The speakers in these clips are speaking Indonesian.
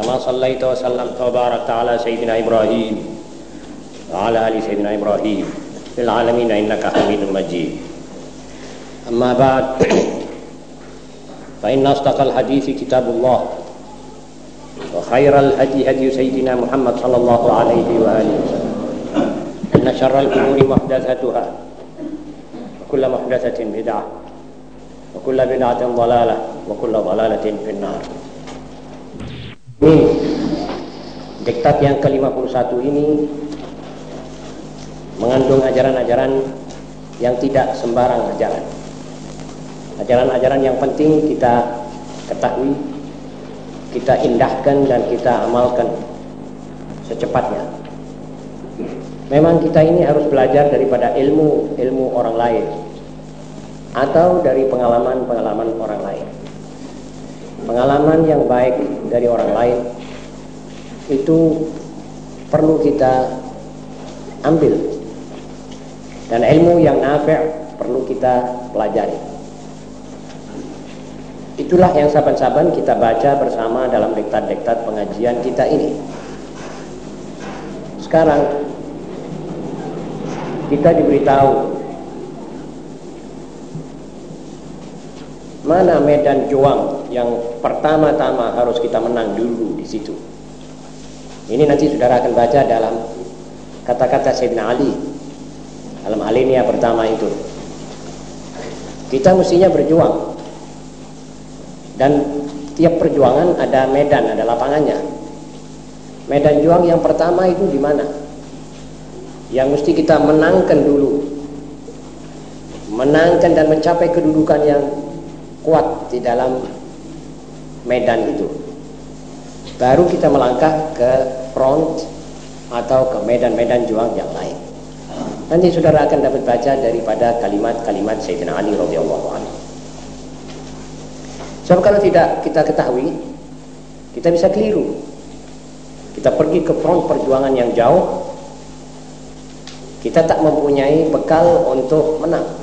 كما صليت وسلمت وباركت على سيدنا إبراهيم وعلى آل سيدنا إبراهيم في العالمين إنك حميد مجيد. أما بعد فإن أصدق الحديث كتاب الله وخير الهدي هدي سيدنا محمد صلى الله عليه وآله وسلم. إن شر الأمور محدثاتها وكل محدثة بدعة وكل بدعة ضلالة وكل ضلالة في النار. Ini diktat yang ke-51 ini mengandung ajaran-ajaran yang tidak sembarang ajaran. Ajaran-ajaran yang penting kita ketahui kita indahkan dan kita amalkan secepatnya. Memang kita ini harus belajar daripada ilmu ilmu orang lain atau dari pengalaman-pengalaman orang lain pengalaman yang baik dari orang lain itu perlu kita ambil. Dan ilmu yang nafi' perlu kita pelajari. Itulah yang saban-saban kita baca bersama dalam diktat-diktat pengajian kita ini. Sekarang kita diberitahu mana medan juang yang pertama-tama harus kita menang dulu di situ. Ini nanti saudara akan baca dalam kata-kata Sayyidina Ali dalam alinea pertama itu. Kita mestinya berjuang dan tiap perjuangan ada medan, ada lapangannya. Medan juang yang pertama itu di mana? Yang mesti kita menangkan dulu. Menangkan dan mencapai kedudukan yang kuat di dalam medan itu. Baru kita melangkah ke front atau ke medan-medan juang yang lain. Nanti saudara akan dapat baca daripada kalimat-kalimat Sayyidina Ali radhiyallahu anhu. Sebab kalau tidak kita ketahui kita bisa keliru. Kita pergi ke front perjuangan yang jauh kita tak mempunyai bekal untuk menang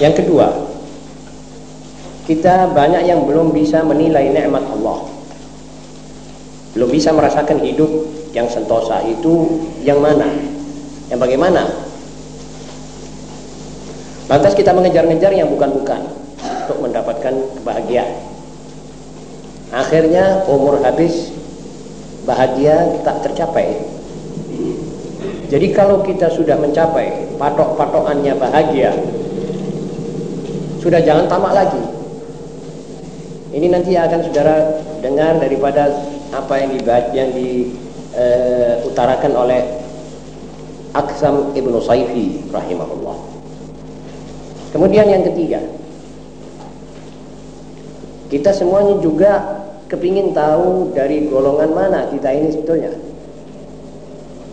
yang kedua, kita banyak yang belum bisa menilai nikmat Allah. Belum bisa merasakan hidup yang sentosa itu yang mana? Yang bagaimana? Lantas kita mengejar-ngejar yang bukan-bukan untuk mendapatkan kebahagiaan. Akhirnya umur habis bahagia tak tercapai. Jadi kalau kita sudah mencapai patok-patokannya bahagia sudah jangan tamak lagi. Ini nanti akan saudara dengar daripada apa yang dibaca yang diutarakan uh, oleh Aksam ibnu Saifi rahimahullah. Kemudian yang ketiga, kita semuanya juga kepingin tahu dari golongan mana kita ini sebetulnya.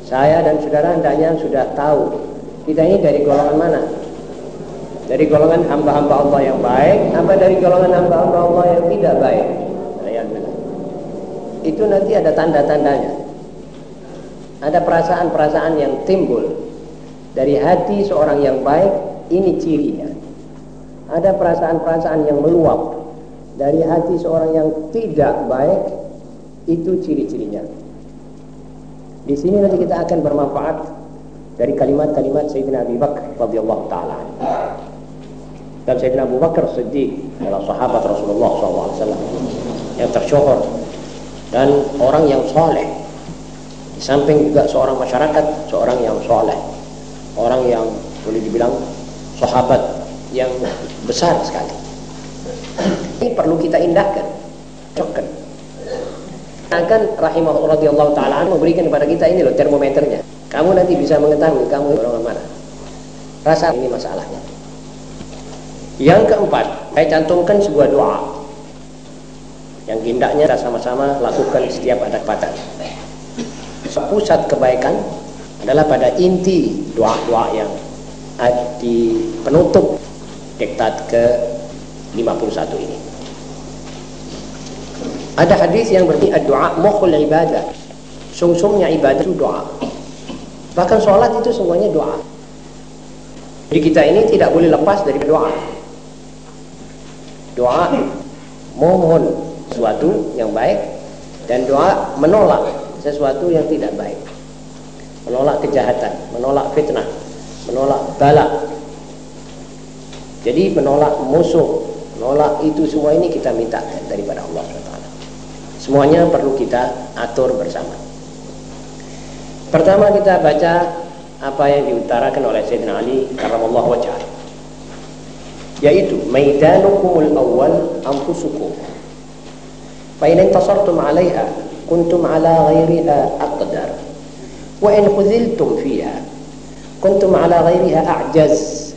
Saya dan saudara hendaknya sudah tahu kita ini dari golongan mana dari golongan hamba-hamba Allah yang baik apa dari golongan hamba-hamba Allah yang tidak baik. Itu nanti ada tanda-tandanya. Ada perasaan-perasaan yang timbul. Dari hati seorang yang baik ini cirinya. Ada perasaan-perasaan yang meluap. Dari hati seorang yang tidak baik itu ciri-cirinya. Di sini nanti kita akan bermanfaat dari kalimat-kalimat Sayyidina Abi Bakar radhiyallahu taala dan Sayyidina Abu Bakar Siddiq adalah sahabat Rasulullah SAW yang tersyuhur dan orang yang soleh di samping juga seorang masyarakat seorang yang soleh orang yang boleh dibilang sahabat yang besar sekali. Ini perlu kita indahkan. Cokkan. Akan rahimahullah radhiyallahu taala memberikan kepada kita ini loh termometernya. Kamu nanti bisa mengetahui kamu orang mana. Rasa ini masalahnya yang keempat, saya cantumkan sebuah doa. yang hendaknya kita sama-sama lakukan setiap ada kesempatan. Pusat kebaikan adalah pada inti doa-doa yang di penutup diktat ke 51 ini. Ada hadis yang berarti doa mukhul ibadah. Sungsungnya ibadah itu doa. Bahkan sholat itu semuanya doa. Jadi kita ini tidak boleh lepas dari doa. Doa mohon sesuatu yang baik dan doa menolak sesuatu yang tidak baik. Menolak kejahatan, menolak fitnah, menolak bala. Jadi menolak musuh, menolak itu semua ini kita minta daripada Allah SWT. Semuanya perlu kita atur bersama. Pertama kita baca apa yang diutarakan oleh Sayyidina Ali karramallahu wajhah yaitu maidanukumul awal anfusukum fa in intasartum 'alaiha kuntum 'ala ghairiha aqdar wa in khudhiltum fiha kuntum 'ala ghairiha a'jaz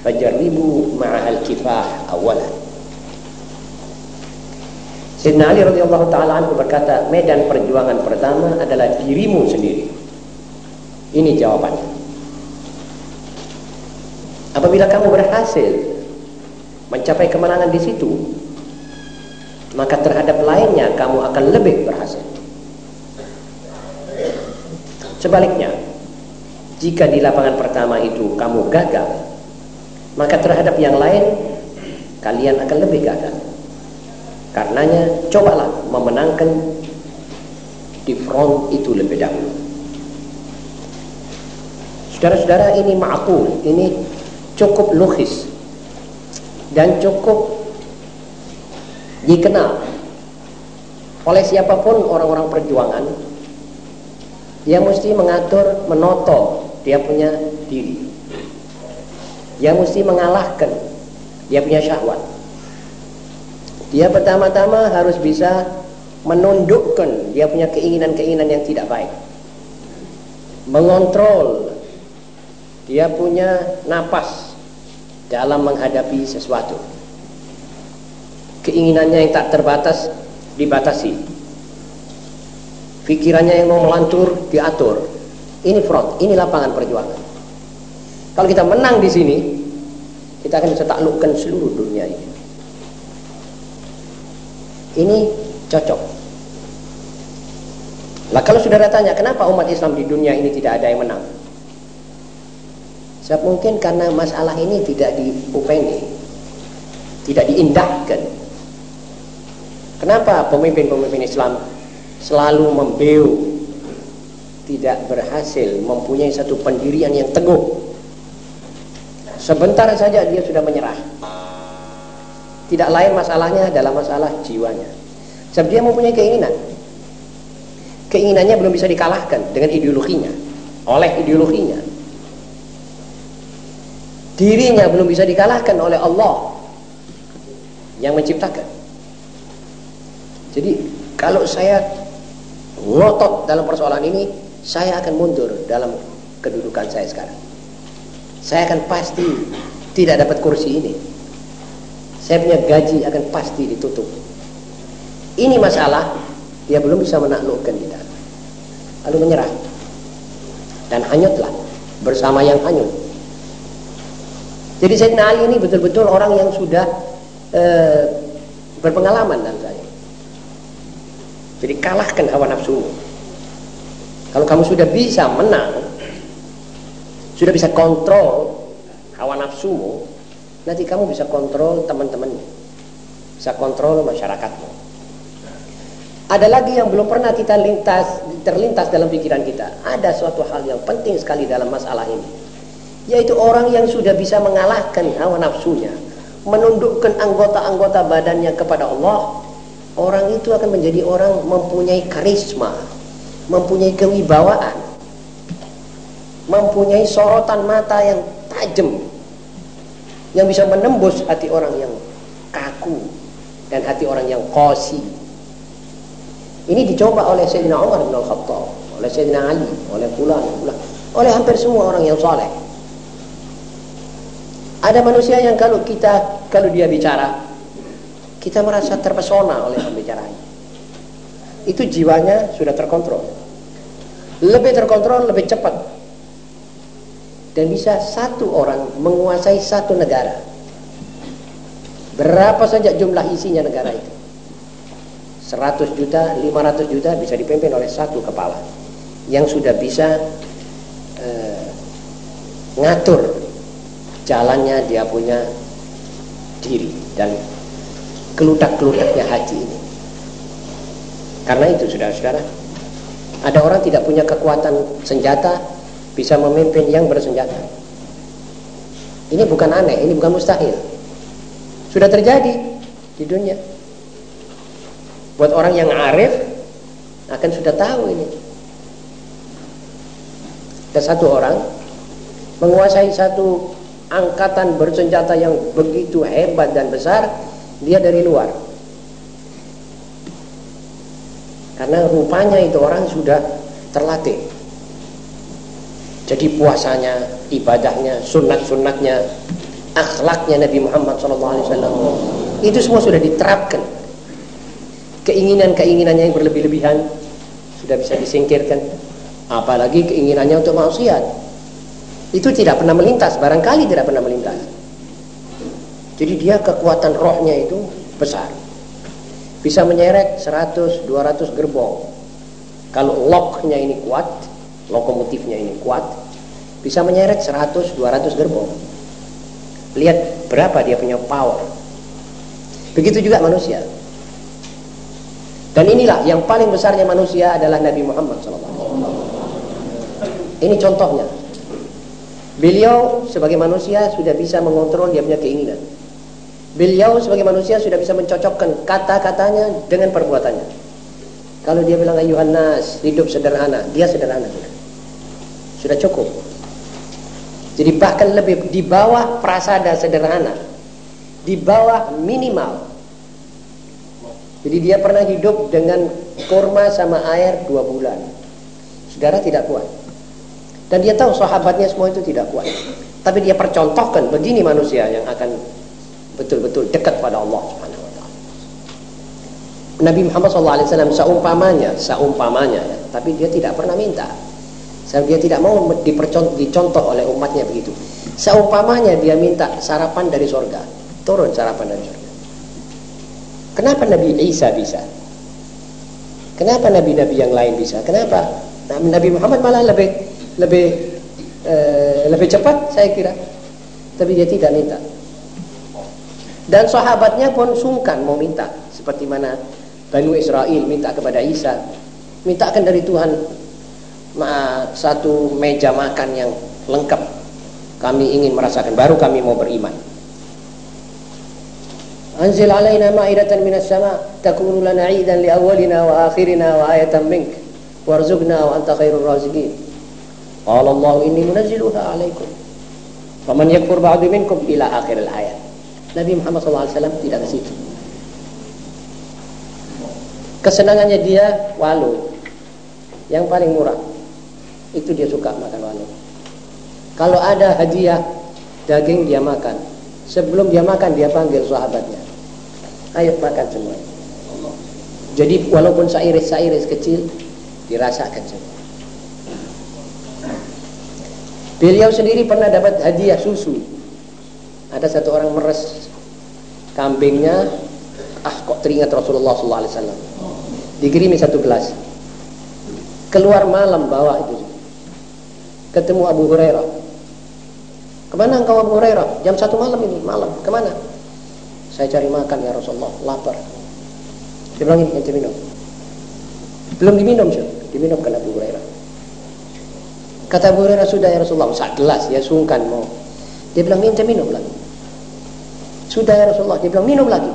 fajarribu ma'al kifah awalan Sayyidina Ali radhiyallahu taala anhu berkata, medan perjuangan pertama adalah dirimu sendiri. Ini jawabannya. Apabila kamu berhasil mencapai kemenangan di situ, maka terhadap lainnya kamu akan lebih berhasil. Sebaliknya, jika di lapangan pertama itu kamu gagal, maka terhadap yang lain kalian akan lebih gagal. Karenanya cobalah memenangkan di front itu lebih dahulu. Saudara-saudara ini ma'qul, ini cukup logis dan cukup dikenal oleh siapa pun orang-orang perjuangan yang mesti mengatur, menoto dia punya diri. Yang mesti mengalahkan dia punya syahwat. Dia pertama-tama harus bisa menundukkan dia punya keinginan-keinginan yang tidak baik. Mengontrol dia punya napas dalam menghadapi sesuatu. Keinginannya yang tak terbatas dibatasi. Pikirannya yang mau melantur diatur. Ini front ini lapangan perjuangan. Kalau kita menang di sini kita akan bisa taklukkan seluruh dunia ini. Ini cocok. Lah kalau saudara tanya kenapa umat Islam di dunia ini tidak ada yang menang sebab mungkin karena masalah ini tidak diupeni tidak diindahkan. Kenapa pemimpin-pemimpin Islam selalu membeu tidak berhasil mempunyai satu pendirian yang teguh? Sebentar saja dia sudah menyerah. Tidak lain masalahnya adalah masalah jiwanya. Sebab dia mempunyai keinginan. Keinginannya belum bisa dikalahkan dengan ideologinya oleh ideologinya dirinya belum bisa dikalahkan oleh Allah yang menciptakan jadi kalau saya ngotot dalam persoalan ini, saya akan mundur dalam kedudukan saya sekarang. Saya akan pasti tidak dapat kursi ini. Saya punya gaji akan pasti ditutup. Ini masalah, dia belum bisa menaklukkan kita. Lalu menyerah. Dan hanyutlah bersama yang hanyut. Jadi Sayyidina Ali ini betul-betul orang yang sudah uh, berpengalaman dalam saya. Jadi kalahkan hawa nafsu. Kalau kamu sudah bisa menang, sudah bisa kontrol hawa nafsumu, nanti kamu bisa kontrol teman-temanmu, bisa kontrol masyarakatmu. Ada lagi yang belum pernah kita lintas, terlintas dalam pikiran kita. Ada suatu hal yang penting sekali dalam masalah ini, yaitu orang yang sudah bisa mengalahkan hawa nafsunya, menundukkan anggota-anggota badannya kepada Allah, orang itu akan menjadi orang mempunyai karisma, mempunyai kewibawaan, mempunyai sorotan mata yang tajam, yang bisa menembus hati orang yang kaku dan hati orang yang kosi. Ini dicoba oleh Sayyidina Umar bin Al-Khattab, oleh Sayyidina Ali, oleh Fulan, oleh hampir semua orang yang soleh. Ada manusia yang kalau kita, kalau dia bicara, kita merasa terpesona oleh pembicaraan. Itu jiwanya sudah terkontrol. Lebih terkontrol, lebih cepat. Dan bisa satu orang menguasai satu negara. Berapa saja jumlah isinya negara itu. 100 juta, 500 juta bisa dipimpin oleh satu kepala yang sudah bisa eh, ngatur jalannya dia punya diri dan keludak-keludaknya haji ini. Karena itu saudara-saudara, ada orang tidak punya kekuatan senjata bisa memimpin yang bersenjata. Ini bukan aneh, ini bukan mustahil. Sudah terjadi di dunia. Buat orang yang arif akan sudah tahu ini. Ada satu orang menguasai satu angkatan bersenjata yang begitu hebat dan besar, dia dari luar. Karena rupanya itu orang sudah terlatih. Jadi puasanya, ibadahnya, sunat-sunatnya, akhlaknya Nabi Muhammad SAW itu semua sudah diterapkan keinginan-keinginannya yang berlebih-lebihan sudah bisa disingkirkan apalagi keinginannya untuk maksiat itu tidak pernah melintas barangkali tidak pernah melintas. Jadi dia kekuatan rohnya itu besar. Bisa menyeret 100 200 gerbong. Kalau locknya ini kuat lokomotifnya ini kuat bisa menyeret 100 200 gerbong. Lihat berapa dia punya power. Begitu juga manusia. Dan inilah yang paling besarnya manusia adalah Nabi Muhammad SAW. Ini contohnya. Beliau sebagai manusia sudah bisa mengontrol dia punya keinginan. Beliau sebagai manusia sudah bisa mencocokkan kata-katanya dengan perbuatannya. Kalau dia bilang ayuhan nas, hidup sederhana, dia sederhana. Sudah cukup. Jadi bahkan lebih di bawah prasada sederhana. Di bawah minimal jadi dia pernah hidup dengan kurma sama air dua bulan. Saudara tidak kuat. Dan dia tahu sahabatnya semua itu tidak kuat. Tapi dia percontohkan begini manusia yang akan betul-betul dekat pada Allah Subhanahu wa. Nabi Muhammad SAW seumpamanya, seumpamanya ya, tapi dia tidak pernah minta. Dia tidak mau dicontoh oleh umatnya begitu. Seumpamanya dia minta sarapan dari sorga, turun sarapan dari sorga. Kenapa Nabi Isa bisa? Kenapa nabi-nabi yang lain bisa? Kenapa Nabi Muhammad malah lebih lebih e, lebih cepat saya kira. Tapi dia tidak minta. Dan sahabatnya pun sungkan mau minta seperti mana Bani Israel minta kepada Isa, mintakan dari Tuhan satu meja makan yang lengkap. Kami ingin merasakan baru kami mau beriman. Anzil alaina ma'idatan minas sama takunu lana 'idan li awwalina wa akhirina wa ayatan mink warzuqna wa anta khairur raziqin. Qala Allah inni munazziluha alaikum. Faman yakfur ba'du minkum ila akhir al-ayat. Nabi Muhammad SAW tidak ke situ. Kesenangannya dia walu. Yang paling murah. Itu dia suka makan walu. Kalau ada hadiah daging dia makan. Sebelum dia makan dia panggil sahabatnya. Ayo makan semua. Jadi walaupun sairis-sairis kecil dirasakan semua. Beliau sendiri pernah dapat hadiah susu. Ada satu orang meres kambingnya, ah kok teringat Rasulullah SAW. Dikirimi satu gelas. Keluar malam bawa itu. Ketemu Abu Hurairah. Ke mana engkau Abu Hurairah? Jam satu malam ini, malam. Ke mana? Saya cari makan ya Rasulullah, lapar. Dia bilang ini, minum. Belum diminum, sih. diminum kan Abu Hurairah. Kata Abu Hurairah, sudah ya Rasulullah, sak gelas, ya sungkan mau. Dia bilang, ente minum lagi. Sudah ya Rasulullah, dia bilang, minum lagi.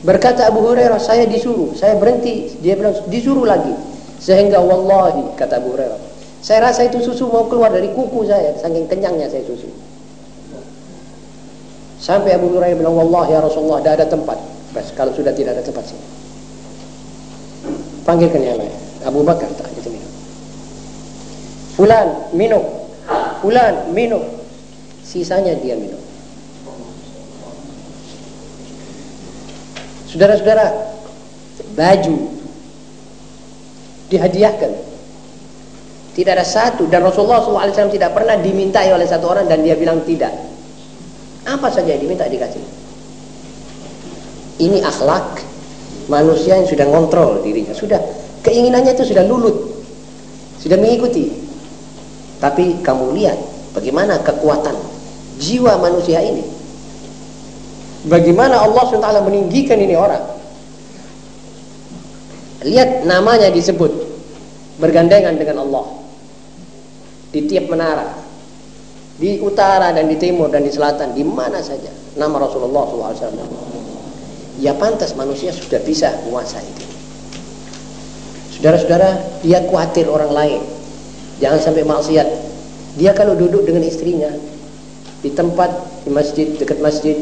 Berkata Abu Hurairah, saya disuruh, saya berhenti. Dia bilang, disuruh lagi. Sehingga wallahi, kata Abu Hurairah, saya rasa itu susu mau keluar dari kuku saya, saking kenyangnya saya susu. Sampai Abu Hurairah bilang, Wallah ya Rasulullah, tidak ada tempat. Bas, kalau sudah tidak ada tempat sini. Panggilkan yang lain. Abu Bakar tak itu minum. Fulan, minum. Fulan, minum. Sisanya dia minum. Saudara-saudara, baju dihadiahkan. Tidak ada satu dan Rasulullah SAW tidak pernah dimintai oleh satu orang dan dia bilang tidak. Apa saja yang diminta dikasih. Ini akhlak manusia yang sudah ngontrol dirinya. Sudah keinginannya itu sudah lulut. Sudah mengikuti. Tapi kamu lihat bagaimana kekuatan jiwa manusia ini. Bagaimana Allah SWT meninggikan ini orang. Lihat namanya disebut bergandengan dengan Allah. Di tiap menara. Di utara dan di timur dan di selatan. Di mana saja. Nama Rasulullah SAW. Ya pantas manusia sudah bisa menguasai itu. Saudara-saudara, dia khawatir orang lain. Jangan sampai maksiat. Dia kalau duduk dengan istrinya di tempat di masjid dekat masjid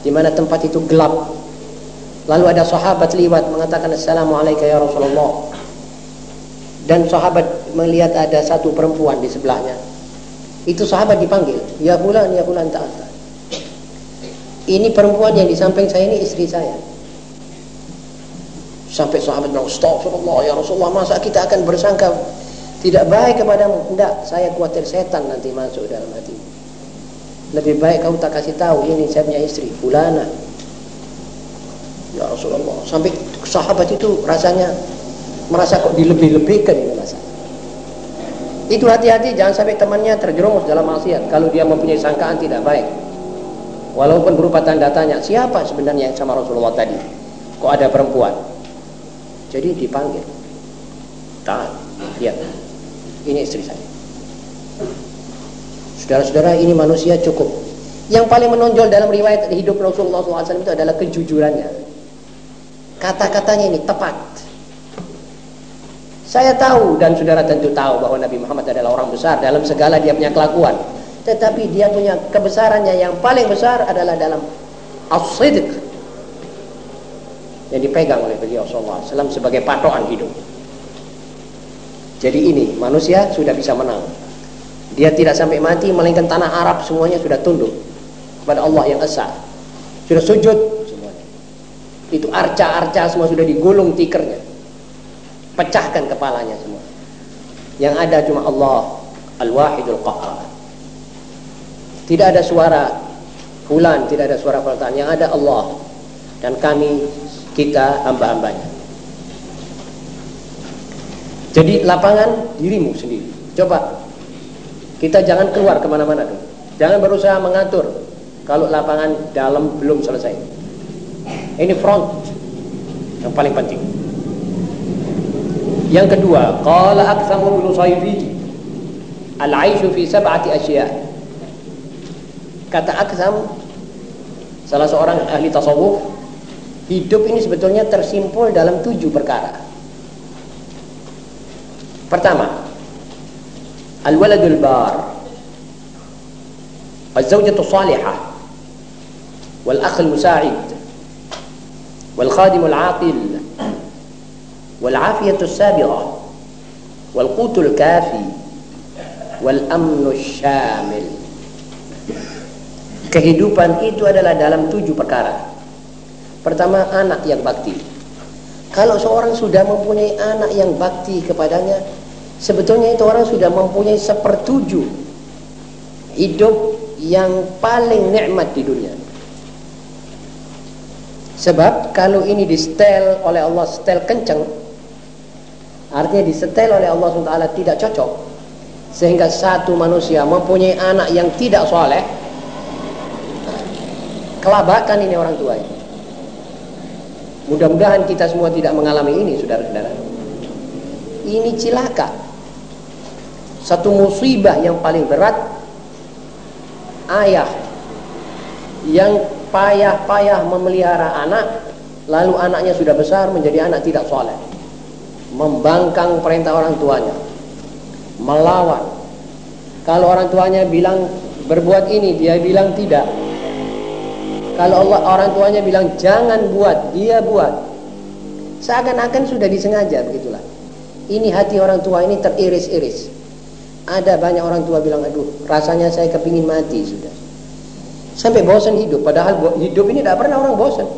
di mana tempat itu gelap. Lalu ada sahabat lewat mengatakan Assalamualaikum ya Rasulullah. Dan sahabat melihat ada satu perempuan di sebelahnya. Itu sahabat dipanggil, ya bulan, ya bulan ta'ala. Ini perempuan yang di samping saya ini istri saya. Sampai sahabat bilang, Astagfirullah ya Rasulullah, masa kita akan bersangka tidak baik kepadamu? Tidak, saya khawatir setan nanti masuk dalam hati. Lebih baik kau tak kasih tahu, ini saya punya istri, fulana. Ya Rasulullah, sampai sahabat itu rasanya merasa kok dilebih-lebihkan masalah. Itu hati-hati jangan sampai temannya terjerumus dalam maksiat kalau dia mempunyai sangkaan tidak baik. Walaupun berupa tanda tanya, siapa sebenarnya yang sama Rasulullah tadi? Kok ada perempuan? Jadi dipanggil. Tahan, lihat. Ini istri saya. Saudara-saudara, ini manusia cukup. Yang paling menonjol dalam riwayat hidup Rasulullah SAW itu adalah kejujurannya. Kata-katanya ini tepat. Saya tahu dan saudara tentu tahu bahwa Nabi Muhammad adalah orang besar dalam segala dia punya kelakuan. Tetapi dia punya kebesarannya yang paling besar adalah dalam as-sidq yang dipegang oleh beliau SAW sebagai patokan hidup. Jadi ini manusia sudah bisa menang. Dia tidak sampai mati melainkan tanah Arab semuanya sudah tunduk kepada Allah yang esa. Sudah sujud semuanya. Itu arca-arca semua sudah digulung tikernya. Pecahkan kepalanya semua. Yang ada cuma Allah Al-Wahidul Qahar. Tidak ada suara fulan, tidak ada suara fulan. Yang ada Allah dan kami kita hamba-hambanya. Jadi lapangan dirimu sendiri. Coba kita jangan keluar ke mana-mana dulu. Jangan berusaha mengatur kalau lapangan dalam belum selesai. Ini front yang paling penting. Yang kedua, qala aktsamu bin Nusayri al-'aishu fi sab'ati asya' kata Aksam salah seorang ahli tasawuf hidup ini sebetulnya tersimpul dalam tujuh perkara pertama al-waladul bar al-zawjatu salihah wal-akh al-musa'id wal-khadim al-aqil wal-afiyatu as-sabirah wal-qutu al-kafi wal-amnu syamil Kehidupan itu adalah dalam tujuh perkara. Pertama, anak yang bakti. Kalau seorang sudah mempunyai anak yang bakti kepadanya, sebetulnya itu orang sudah mempunyai sepertujuh hidup yang paling nikmat di dunia. Sebab kalau ini di setel oleh Allah setel kenceng, artinya di setel oleh Allah SWT tidak cocok, sehingga satu manusia mempunyai anak yang tidak soleh, kelabakan ini orang tua. Mudah-mudahan kita semua tidak mengalami ini, saudara-saudara. Ini cilaka. Satu musibah yang paling berat ayah yang payah-payah memelihara anak lalu anaknya sudah besar menjadi anak tidak soleh membangkang perintah orang tuanya melawan kalau orang tuanya bilang berbuat ini dia bilang tidak kalau Allah orang tuanya bilang jangan buat, dia buat. Seakan-akan sudah disengaja begitulah. Ini hati orang tua ini teriris-iris. Ada banyak orang tua bilang, aduh rasanya saya kepingin mati sudah. Sampai bosan hidup. Padahal hidup ini tidak pernah orang bosan.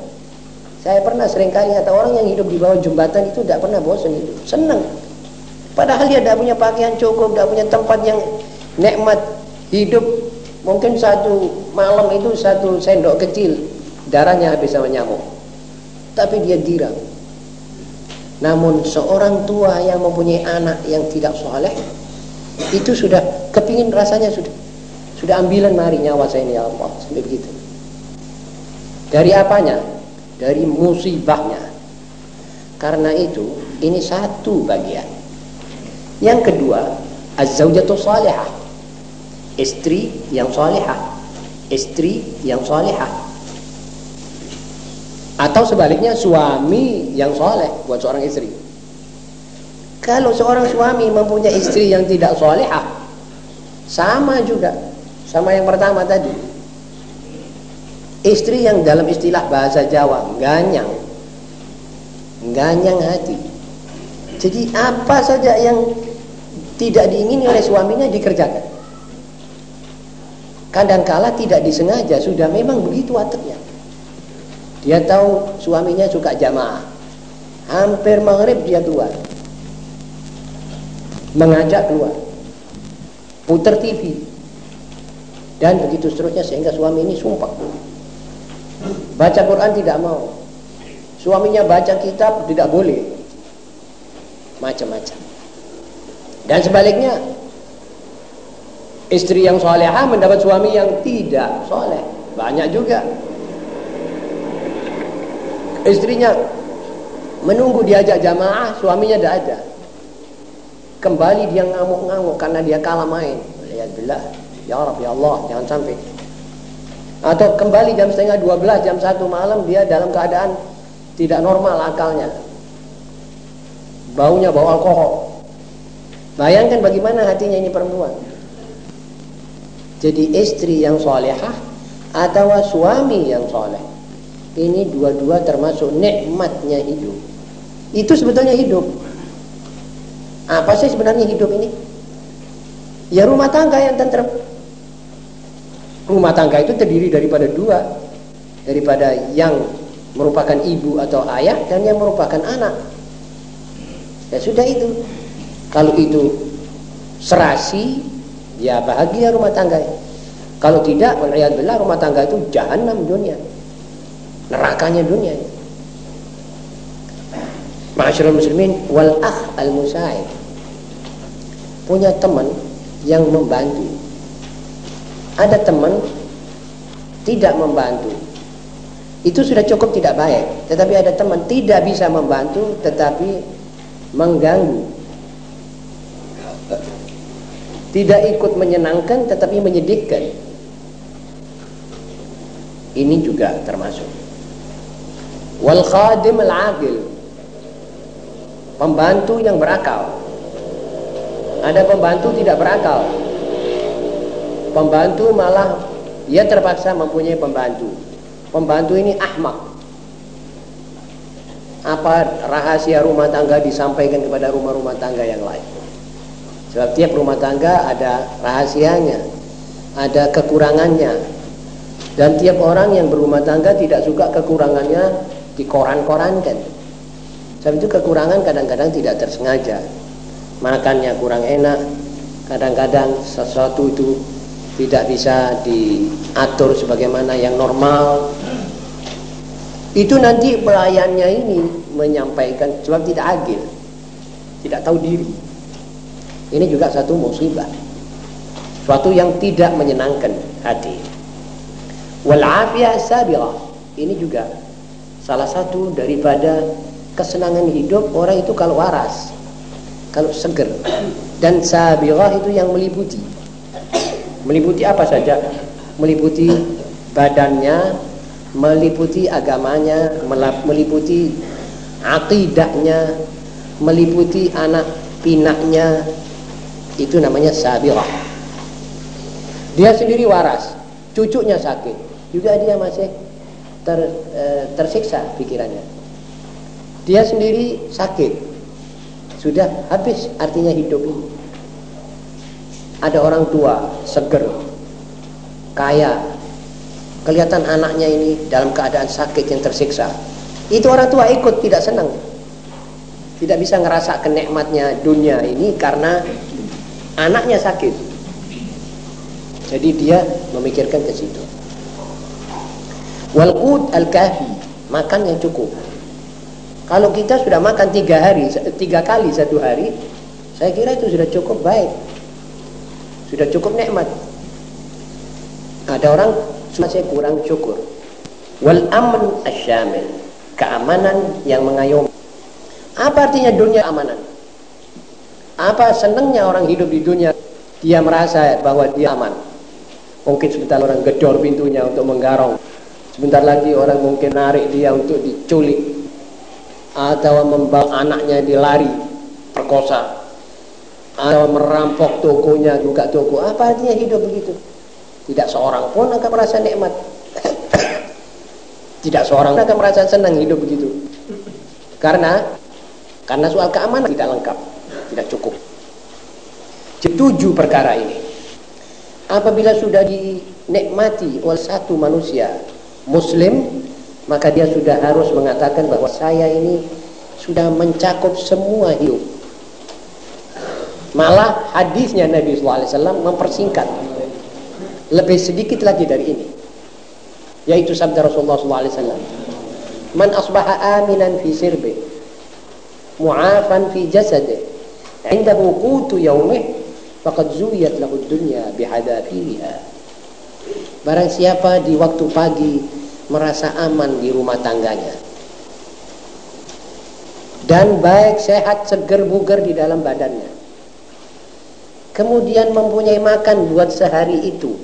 Saya pernah sering kali kata orang yang hidup di bawah jembatan itu tidak pernah bosan itu, senang. Padahal dia tidak punya pakaian cukup, tidak punya tempat yang nikmat hidup. Mungkin satu malam itu satu sendok kecil darahnya habis sama nyamuk. Tapi dia dirang. Namun seorang tua yang mempunyai anak yang tidak soleh itu sudah kepingin rasanya sudah sudah ambilan mari nyawa saya ini ya Allah sampai begitu. Dari apanya? Dari musibahnya. Karena itu ini satu bagian. Yang kedua, az-zaujatu salihah. Istri yang salihah. Istri yang salihah. Atau sebaliknya suami yang soleh buat seorang istri. Kalau seorang suami mempunyai istri yang tidak solehah, sama juga sama yang pertama tadi. Istri yang dalam istilah bahasa Jawa ganyang, ganyang hati. Jadi apa saja yang tidak diingini oleh suaminya dikerjakan. Kadangkala tidak disengaja sudah memang begitu wataknya. Dia tahu suaminya suka jamaah. Hampir maghrib dia keluar. Mengajak keluar. Putar TV. Dan begitu seterusnya sehingga suami ini sumpah. Baca Quran tidak mau. Suaminya baca kitab tidak boleh. Macam-macam. Dan sebaliknya, istri yang solehah mendapat suami yang tidak soleh. Banyak juga. Istrinya menunggu diajak jamaah, suaminya tidak ada. Kembali dia ngamuk-ngamuk karena dia kalah main. Belah. Ya Rab, ya Allah, jangan sampai. Atau kembali jam setengah 12, jam 1 malam dia dalam keadaan tidak normal akalnya. Baunya bau alkohol. Bayangkan bagaimana hatinya ini perempuan. Jadi istri yang solehah atau suami yang soleh. Ini dua-dua termasuk nikmatnya hidup. Itu sebetulnya hidup. Apa sih sebenarnya hidup ini? Ya rumah tangga yang tentrem. Rumah tangga itu terdiri daripada dua. Daripada yang merupakan ibu atau ayah dan yang merupakan anak. Ya sudah itu. Kalau itu serasi ya bahagia rumah tangga. Kalau tidak belah rumah tangga itu jahanam dunia. Nerakanya dunia. Masyarakat muslimin wal akh al musaid punya teman yang membantu. Ada teman tidak membantu. Itu sudah cukup tidak baik. Tetapi ada teman tidak bisa membantu tetapi mengganggu. Tidak ikut menyenangkan tetapi menyedihkan. Ini juga termasuk. Wal khadim al aqil pembantu yang berakal ada pembantu tidak berakal Pembantu malah dia terpaksa mempunyai pembantu. Pembantu ini ahmak. Apa rahasia rumah tangga disampaikan kepada rumah-rumah tangga yang lain. Sebab tiap rumah tangga ada rahasianya, ada kekurangannya. Dan tiap orang yang berumah tangga tidak suka kekurangannya dikoran-korankan. Sebab itu kekurangan kadang-kadang tidak tersengaja. Makannya kurang enak, kadang-kadang sesuatu itu tidak bisa diatur sebagaimana yang normal. Itu nanti pelayannya ini menyampaikan sebab tidak adil tidak tahu diri. Ini juga satu musibah suatu yang tidak menyenangkan hati. Wal sabirah ini juga salah satu daripada kesenangan hidup orang itu kalau waras kalau seger dan sabirah itu yang meliputi Meliputi apa saja? Meliputi badannya, meliputi agamanya, meliputi akidahnya, meliputi anak pinaknya. Itu namanya sabirah. Dia sendiri waras, cucunya sakit, juga dia masih ter, e, tersiksa pikirannya. Dia sendiri sakit, sudah habis artinya hidup ini ada orang tua seger kaya kelihatan anaknya ini dalam keadaan sakit yang tersiksa Itu orang tua ikut tidak senang. Tidak bisa ngerasa kenikmatnya dunia ini karena anaknya sakit. Jadi dia memikirkan ke situ. Walqut al-kafi, makan yang cukup. Kalau kita sudah makan tiga hari, tiga kali satu hari, saya kira itu sudah cukup baik. Sudah cukup nikmat. Ada orang masih kurang syukur. Wal amn asyamil, keamanan yang mengayomi. Apa artinya dunia amanan? Apa senangnya orang hidup di dunia? Dia merasa bahwa dia aman. Mungkin sebentar orang gedor pintunya untuk menggarong. Sebentar lagi orang mungkin narik dia untuk diculik atau membawa anaknya dilari perkosa. Atau merampok tokonya juga toko apa artinya hidup begitu? Tidak seorang pun akan merasa nikmat. Tidak seorang akan merasa senang hidup begitu. Karena karena soal keamanan tidak lengkap tidak cukup. Tujuh perkara ini. Apabila sudah dinikmati oleh satu manusia muslim maka dia sudah harus mengatakan bahwa saya ini sudah mencakup semua hidup. Malah hadisnya Nabi SAW mempersingkat. Lebih sedikit lagi dari ini. Yaitu sabda Rasulullah SAW man asbaha aminan fi sirbi mu'afan fi jasade indahu qutu yaumih faqad zuwiyat lahu dunya bihadafiriha barang siapa di waktu pagi merasa aman di rumah tangganya. Dan baik sehat seger bugar di dalam badannya. Kemudian mempunyai makan buat sehari itu.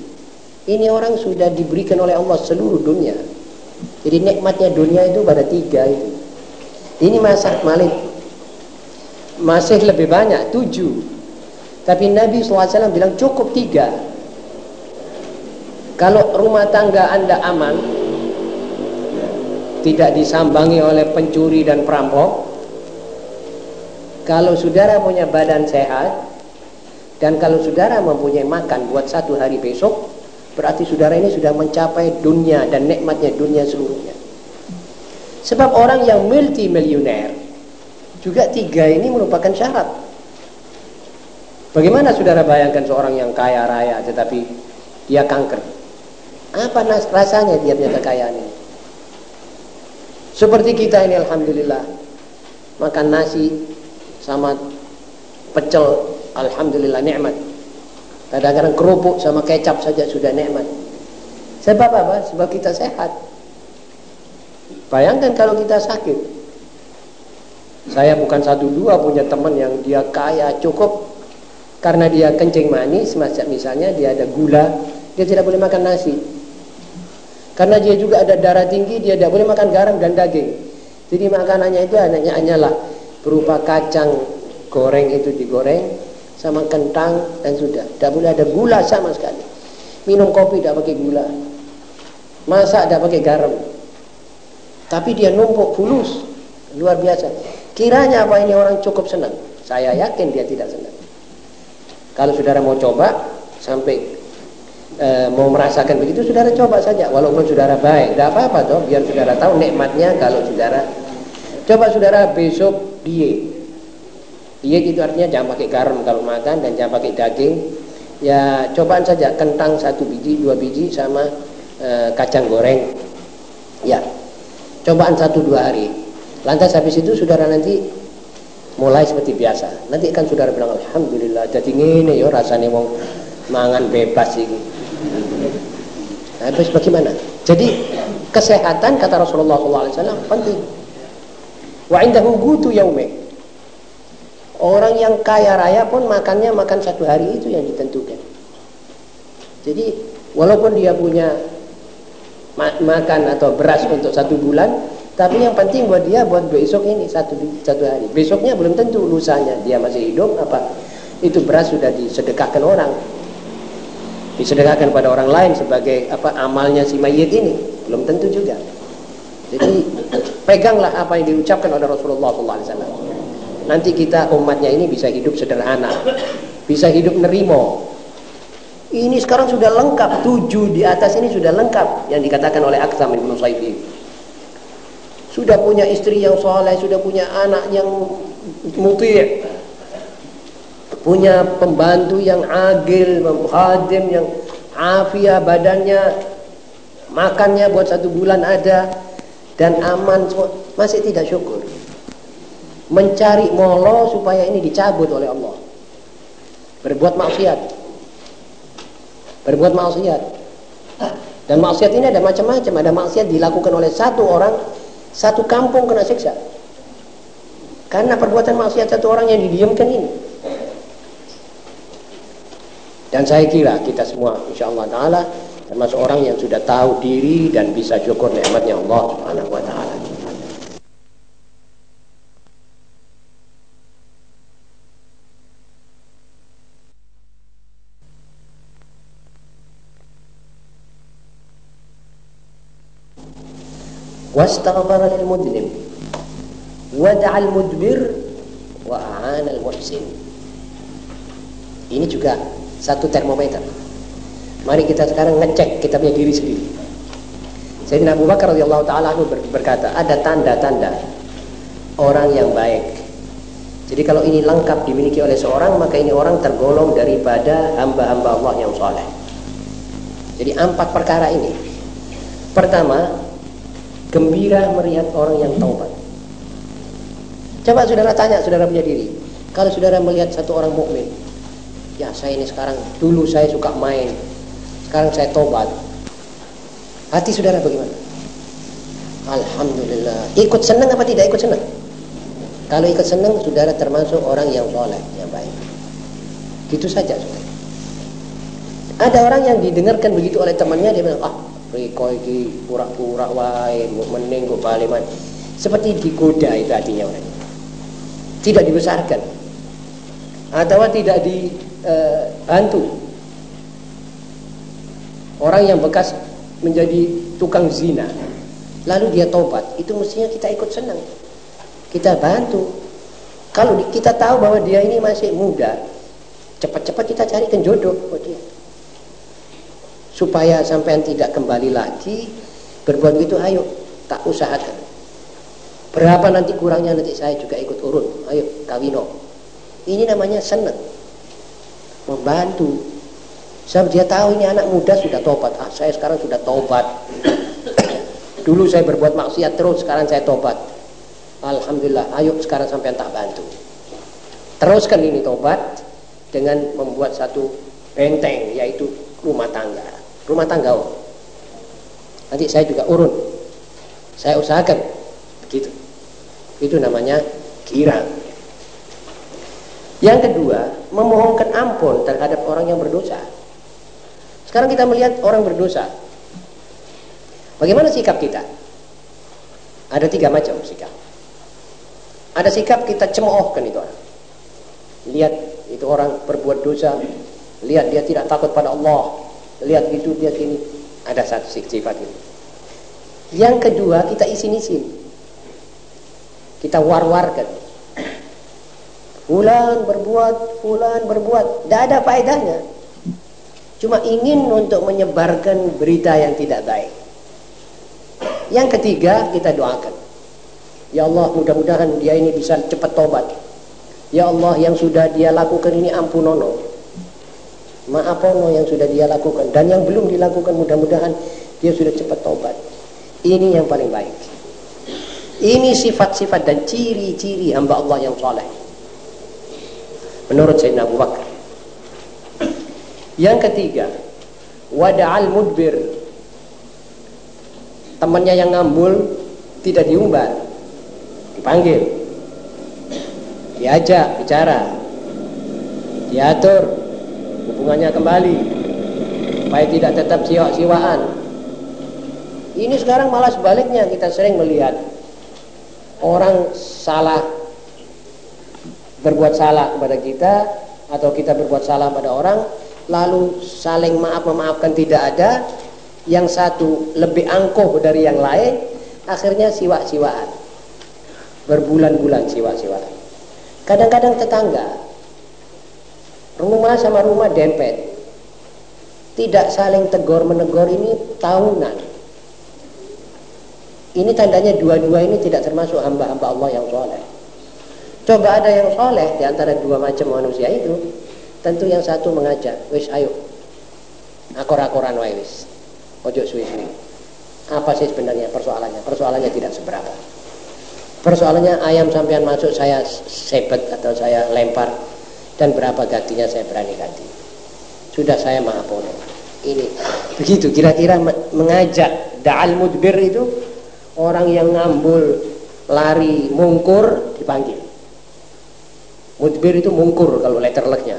Ini orang sudah diberikan oleh Allah seluruh dunia. Jadi nikmatnya dunia itu pada tiga itu. Ini masa malik masih lebih banyak tujuh. Tapi Nabi SAW bilang cukup tiga. Kalau rumah tangga anda aman tidak disambangi oleh pencuri dan perampok. Kalau saudara punya badan sehat dan kalau saudara mempunyai makan buat satu hari besok berarti saudara ini sudah mencapai dunia dan nikmatnya dunia seluruhnya. Sebab orang yang multi milioner juga tiga ini merupakan syarat. Bagaimana saudara bayangkan seorang yang kaya raya tetapi dia kanker? Apa rasanya dia punya kekayaan ini seperti kita ini Alhamdulillah. Makan nasi sama pecel Alhamdulillah nikmat. Kadang-kadang kerupuk sama kecap saja sudah nikmat. Sebab apa? Sebab kita sehat. Bayangkan kalau kita sakit. Saya bukan satu dua punya teman yang dia kaya cukup. Karena dia kencing manis Misalnya dia ada gula Dia tidak boleh makan nasi karena dia juga ada darah tinggi, dia tidak boleh makan garam dan daging. Jadi makanannya itu hanya hanyalah berupa kacang goreng itu digoreng sama kentang dan sudah. Tidak boleh ada gula sama sekali. Minum kopi tidak pakai gula. Masak tidak pakai garam. Tapi dia numpuk fulus. Luar biasa. Kiranya apa ini orang cukup senang? Saya yakin dia tidak senang. Kalau saudara mau coba sampai e, mau merasakan begitu saudara coba saja. Walaupun saudara baik tidak apa-apa toh. Biar saudara tahu nikmatnya kalau saudara coba saudara besok diet diet itu artinya jangan pakai garam kalau makan dan jangan pakai daging. Ya cobaan saja. Kentang satu biji dua biji sama e, kacang goreng. Ya cobaan satu dua hari. Lantas habis itu saudara nanti mulai seperti biasa. Nanti kan saudara bilang alhamdulillah jadi ini ya rasanya mau mangan bebas ini Habis bagaimana? Jadi kesehatan kata Rasulullah SAW penting. Wa indahu gutu yaume. Orang yang kaya raya pun makannya makan satu hari itu yang ditentukan. Jadi walaupun dia punya ma makan atau beras untuk satu bulan, tapi yang penting buat dia buat besok ini satu satu hari. Besoknya belum tentu lusanya dia masih hidup apa itu beras sudah disedekahkan orang disedekahkan pada orang lain sebagai apa amalnya si mayit ini. Belum tentu juga. Jadi peganglah apa yang diucapkan oleh Rasulullah SAW nanti kita umatnya ini bisa hidup sederhana. Bisa hidup nerimo. Ini sekarang sudah lengkap. Tujuh di atas ini sudah lengkap. Yang dikatakan oleh Aksam bin Musaifi sudah punya istri yang soleh, sudah punya anak yang muti, punya pembantu yang agil, khadim yang afia badannya, makannya buat satu bulan ada dan aman masih tidak syukur. Mencari molo supaya ini dicabut oleh Allah. Berbuat maksiat. Berbuat maksiat. Dan maksiat ini ada macam-macam. Ada maksiat dilakukan oleh satu orang satu kampung kena siksa. Karena perbuatan maksiat satu orang yang didiamkan ini. Dan saya kira kita semua insya Allah Ta'ala termasuk orang yang sudah tahu diri dan bisa syukur nikmatnya Allah Subhanahu Wa Ta'ala. واستغفر للمذنب ودع المدبر وأعان المحسن ini juga satu termometer. Mari kita sekarang ngecek kita punya diri sendiri. Sayyidina Abu Bakar radhiyallahu taala berkata ada tanda-tanda orang yang baik. Jadi kalau ini lengkap dimiliki oleh seorang maka ini orang tergolong daripada hamba-hamba Allah yang soleh. Jadi empat perkara ini. Pertama gembira melihat orang yang taubat. Coba saudara tanya, saudara punya diri. Kalau saudara melihat satu orang mukmin, ya saya ini sekarang dulu saya suka main, sekarang saya tobat. Hati saudara bagaimana? Alhamdulillah. Ikut senang apa tidak ikut senang? Kalau ikut senang, saudara termasuk orang yang soleh, yang baik. Gitu saja, saudara. Ada orang yang didengarkan begitu oleh temannya, dia bilang, ah riko iki pura-pura wae mending kok baliman seperti digoda itu artinya orang tidak dibesarkan atau tidak dibantu eh, orang yang bekas menjadi tukang zina. Lalu dia tobat itu mestinya kita ikut senang. Kita bantu. Kalau kita tahu bahwa dia ini masih muda cepat-cepat kita carikan jodoh buat dia. Supaya sampean tidak kembali lagi berbuat begitu ayo tak usahakan. Berapa nanti kurangnya nanti saya juga ikut urun ayo kawino. Ini namanya senang membantu. Saya dia tahu ini anak muda sudah tobat. Ah saya sekarang sudah tobat. Dulu saya berbuat maksiat terus sekarang saya tobat. Alhamdulillah ayo sekarang sampean tak bantu. Teruskan ini tobat dengan membuat satu benteng yaitu rumah tangga. Rumah tangga oh. nanti saya juga urun. Saya usahakan. Begitu. Itu namanya girang yang kedua memohonkan ampun terhadap orang yang berdosa. Sekarang kita melihat orang berdosa. Bagaimana sikap kita? Ada tiga macam sikap. Ada sikap kita cemoohkan itu orang. Lihat itu orang berbuat dosa. Lihat dia tidak takut pada Allah. Lihat itu lihat ini. Ada satu sifat ini. Yang kedua kita isin-isin kita war-warkan fulan berbuat fulan berbuat. Tidak ada faedahnya. Cuma ingin untuk menyebarkan berita yang tidak baik. Yang ketiga kita doakan. Ya Allah mudah-mudahan dia ini bisa cepat tobat ya Allah yang sudah dia lakukan ini ampunono maapono yang sudah dia lakukan. Dan yang belum dilakukan mudah-mudahan dia sudah cepat taubat. Ini yang paling baik. Ini sifat-sifat dan ciri-ciri hamba Allah yang soleh menurut Sayyidina Abu Bakar. Yang ketiga wada'al mudbir. Temannya yang ngambul tidak diumbar dipanggil diajak bicara diatur hubungannya kembali supaya tidak tetap siwa-siwaan ini sekarang malah sebaliknya kita sering melihat orang salah berbuat salah kepada kita atau kita berbuat salah pada orang lalu saling maaf memaafkan tidak ada yang satu lebih angkuh dari yang lain akhirnya siwa-siwaan berbulan-bulan siwa-siwaan kadang-kadang tetangga rumah sama rumah dempet. Tidak saling tegur menegur ini tahunan. Ini tandanya dua-dua ini tidak termasuk hamba-hamba Allah yang soleh. Coba ada yang soleh di antara dua macam manusia itu, tentu yang satu mengajak, wis ayo, akor-akoran wis, ojo suwi-suwi. Apa sih sebenarnya persoalannya? Persoalannya tidak seberapa. Persoalannya ayam sampean masuk saya sebet atau saya lempar dan berapa gantinya saya berani ganti. Sudah saya maafkan. Ini begitu kira-kira mengajak da'al mudbir itu orang yang ngambul lari mungkur dipanggil mudbir itu mungkur kalau letter leknya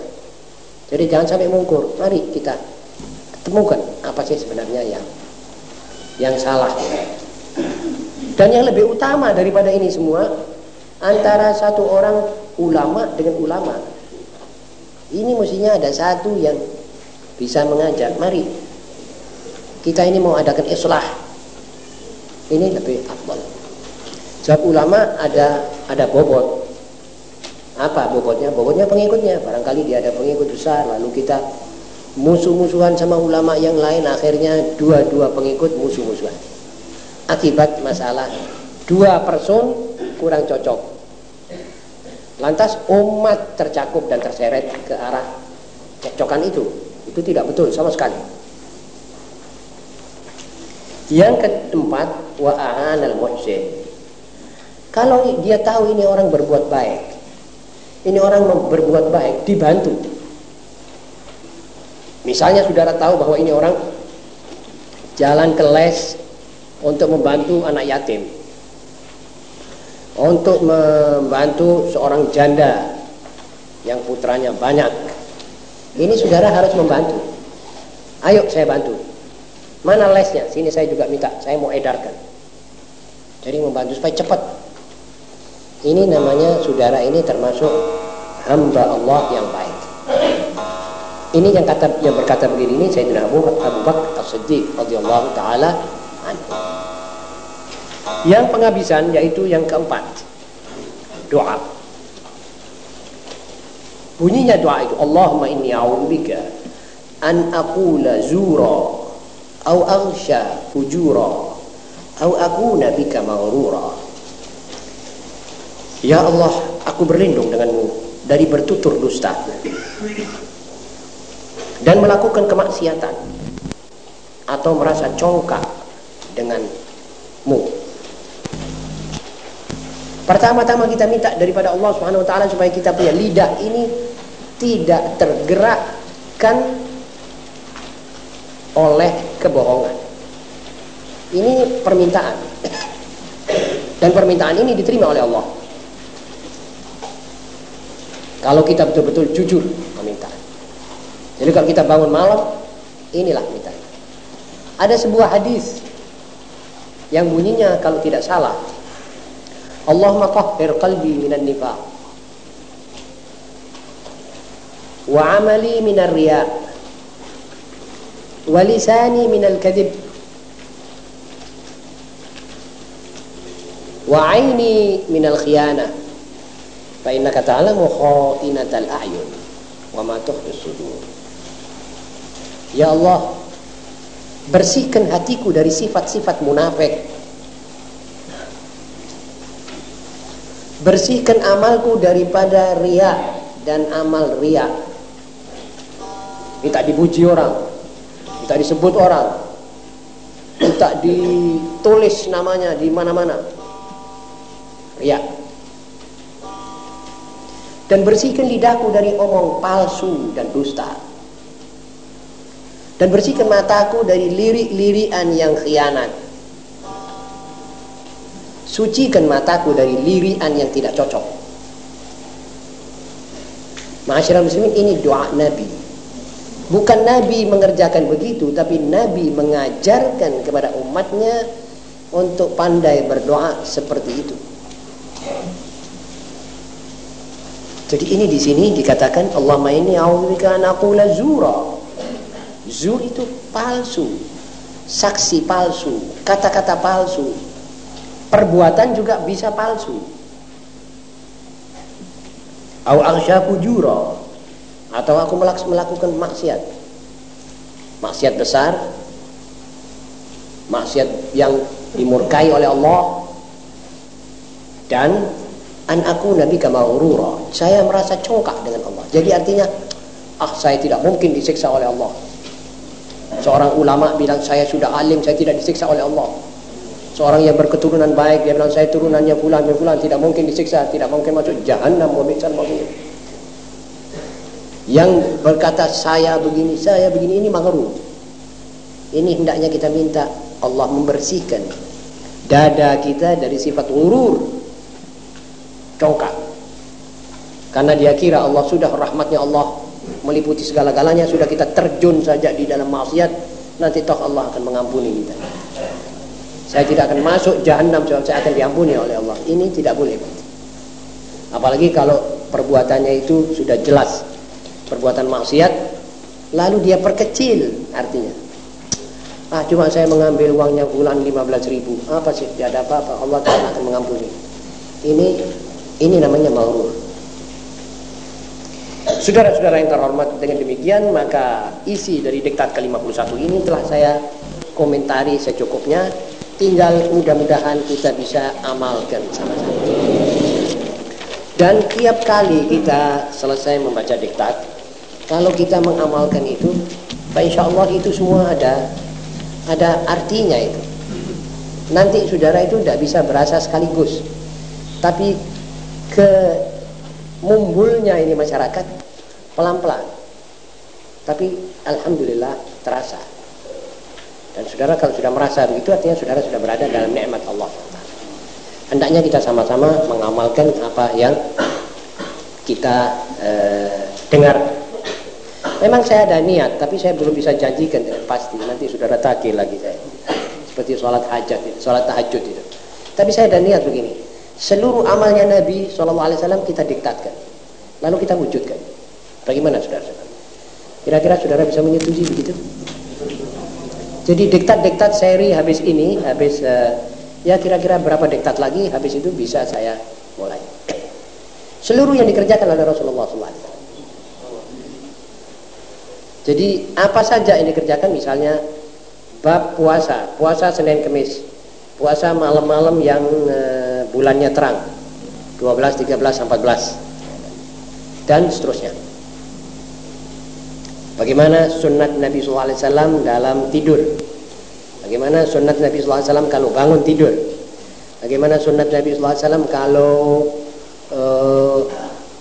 jadi jangan sampai mungkur. Mari kita temukan apa sih sebenarnya yang yang salah. Dan yang lebih utama daripada ini semua antara satu orang ulama dengan ulama. Ini mestinya ada satu yang bisa mengajak. Mari kita ini mau adakan islah. Ini lebih afdal sebab ulama ada ada bobot apa bobotnya bobotnya pengikutnya. Barangkali dia ada pengikut besar lalu kita musuh-musuhan sama ulama yang lain akhirnya dua-dua pengikut musuh-musuhan. Akibat masalah dua person kurang cocok. Lantas umat tercakup dan terseret ke arah cekcokan itu. Itu tidak betul sama sekali. Yang keempat wa al muhsin. Kalau dia tahu ini orang berbuat baik, ini orang berbuat baik, dibantu. Misalnya saudara tahu bahwa ini orang jalan ke les untuk membantu anak yatim, untuk membantu seorang janda yang putranya banyak. Ini saudara harus membantu. Ayo saya bantu. Mana lesnya? Sini saya juga minta, saya mau edarkan. Jadi membantu supaya cepat. Ini namanya saudara ini termasuk hamba Allah yang baik. Ini yang kata yang berkata begini ini Sayyidina Abu, Abu Bakar As-Siddiq radhiyallahu taala anhu. Yang penghabisan yaitu yang keempat. Doa. Bunyinya doa itu Allahumma inni a'udzubika an aqula zura au aghsha fujura au akuna bika maghrura Ya Allah aku berlindung denganmu dari bertutur dusta dan melakukan kemaksiatan atau merasa congkak denganmu Pertama-tama kita minta daripada Allah Subhanahu wa taala supaya kita punya lidah ini tidak tergerakkan oleh kebohongan. Ini permintaan. Dan permintaan ini diterima oleh Allah. Kalau kita betul-betul jujur meminta. Jadi kalau kita bangun malam, inilah minta. Ada sebuah hadis yang bunyinya kalau tidak salah, Allahumma tahhir qalbi minan nifaq wa amali minar riya wa lisani minal kadhib wa aini minal khiyanah Fa innaka ta'lamu kha'inatal a'yun wa ma tukhfi sudur. Ya Allah, bersihkan hatiku dari sifat-sifat munafik. Bersihkan amalku daripada ria dan amal ria. Minta dipuji orang, minta disebut orang, minta ditulis namanya di mana-mana. Ria dan bersihkan lidahku dari omong palsu dan dusta. Dan bersihkan mataku dari lirik-lirian yang khianat. Sucikan mataku dari lirian yang tidak cocok. Masyarakat muslimin ini doa Nabi. Bukan Nabi mengerjakan begitu, tapi Nabi mengajarkan kepada umatnya untuk pandai berdoa seperti itu. Jadi ini di sini dikatakan Allahumma inni a'udzubika an aqula zura. Zur itu palsu. Saksi palsu, kata-kata palsu. Perbuatan juga bisa palsu. Au aghsya fujura atau aku melakukan maksiat maksiat besar maksiat yang dimurkai oleh Allah dan an aku nabi kamaurura saya merasa congkak dengan Allah. Jadi artinya ah saya tidak mungkin disiksa oleh Allah. Seorang ulama bilang saya sudah alim saya tidak disiksa oleh Allah. Seorang yang berketurunan baik dia bilang saya turunannya fulan bin fulan tidak mungkin disiksa tidak mungkin masuk jahannam wa bi'sal yang berkata saya begini saya begini ini maghrur ini hendaknya kita minta Allah membersihkan dada kita dari sifat ngurur congkak karena dia kira Allah sudah rahmatnya Allah meliputi segala-galanya sudah kita terjun saja di dalam maksiat nanti toh Allah akan mengampuni kita saya tidak akan masuk jahanam sebab saya akan diampuni oleh Allah. Ini tidak boleh. Apalagi kalau perbuatannya itu sudah jelas perbuatan maksiat, lalu dia perkecil artinya. Ah cuma saya mengambil uangnya bulan 15 ribu. Apa sih? Tidak ada apa-apa. Allah Taala akan mengampuni. Ini ini namanya maurur. Saudara-saudara yang terhormat dengan demikian maka isi dari diktat ke-51 ini telah saya komentari secukupnya. Tinggal mudah-mudahan kita bisa amalkan sama-sama. Dan tiap kali kita selesai membaca diktat kalau kita mengamalkan itu insya Allah itu semua ada ada artinya itu. Nanti saudara itu tidak bisa berasa sekaligus. Tapi ke mumbulnya ini masyarakat pelan-pelan tapi Alhamdulillah terasa dan saudara kalau sudah merasa begitu artinya saudara sudah berada dalam nikmat Allah. Hendaknya kita sama-sama mengamalkan apa yang kita eh, dengar. Memang saya ada niat, tapi saya belum bisa janjikan dengan pasti. Nanti saudara takil lagi saya. Seperti sholat hajat sholat tahajud itu. Tapi saya ada niat begini. Seluruh amalnya Nabi SAW kita diktatkan. Lalu kita wujudkan. Bagaimana saudara-saudara? Kira-kira saudara bisa menyetujui begitu? Jadi diktat-diktat seri habis ini, habis uh, ya kira-kira berapa diktat lagi, habis itu bisa saya mulai. Seluruh yang dikerjakan oleh Rasulullah SAW. Jadi apa saja yang dikerjakan misalnya bab puasa, puasa Senin Kemis, puasa malam-malam yang uh, bulannya terang, 12, 13, 14 dan seterusnya. Bagaimana sunnat Nabi SAW dalam tidur? Bagaimana sunnat Nabi SAW kalau bangun tidur? Bagaimana sunnat Nabi SAW kalau uh,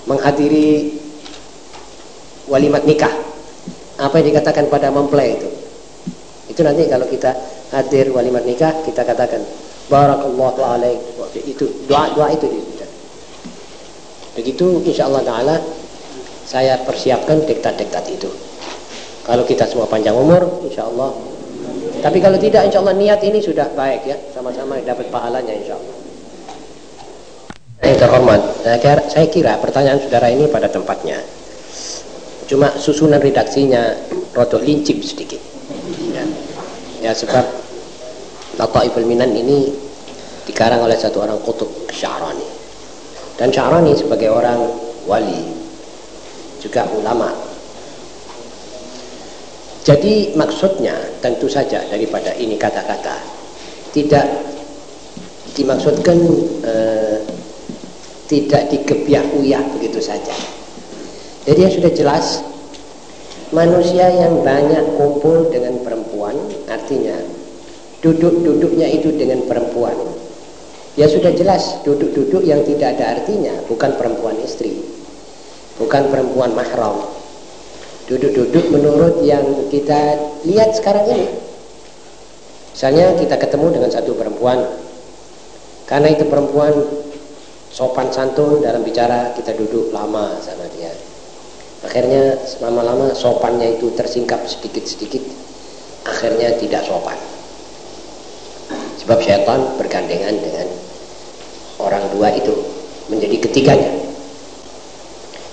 menghadiri walimat nikah? Apa yang dikatakan pada mempelai itu? Itu nanti kalau kita hadir walimat nikah, kita katakan Barakallahu alaik. Itu doa-doa itu Begitu insya Allah Taala saya persiapkan diktat-diktat itu. Kalau kita semua panjang umur, insya Allah. Tapi kalau tidak, insya Allah niat ini sudah baik ya, sama-sama dapat pahalanya insya Allah. Yang terhormat, saya kira pertanyaan saudara ini pada tempatnya. Cuma susunan redaksinya rodok lincip sedikit. Ya, ya sebab Lataiful Minan ini dikarang oleh satu orang kutub Sya'rani. Dan Sya'rani sebagai orang wali, juga ulama jadi maksudnya tentu saja daripada ini kata-kata tidak dimaksudkan eh, tidak dikebiah uyah begitu saja. Jadi yang sudah jelas manusia yang banyak kumpul dengan perempuan artinya duduk-duduknya itu dengan perempuan. Ya sudah jelas duduk-duduk yang tidak ada artinya bukan perempuan istri, bukan perempuan mahram, duduk-duduk menurut yang kita lihat sekarang ini. Misalnya kita ketemu dengan satu perempuan karena itu perempuan sopan santun dalam bicara kita duduk lama sama dia. Akhirnya lama-lama sopannya itu tersingkap sedikit-sedikit akhirnya tidak sopan. Sebab syaitan bergandengan dengan orang dua itu menjadi ketiganya.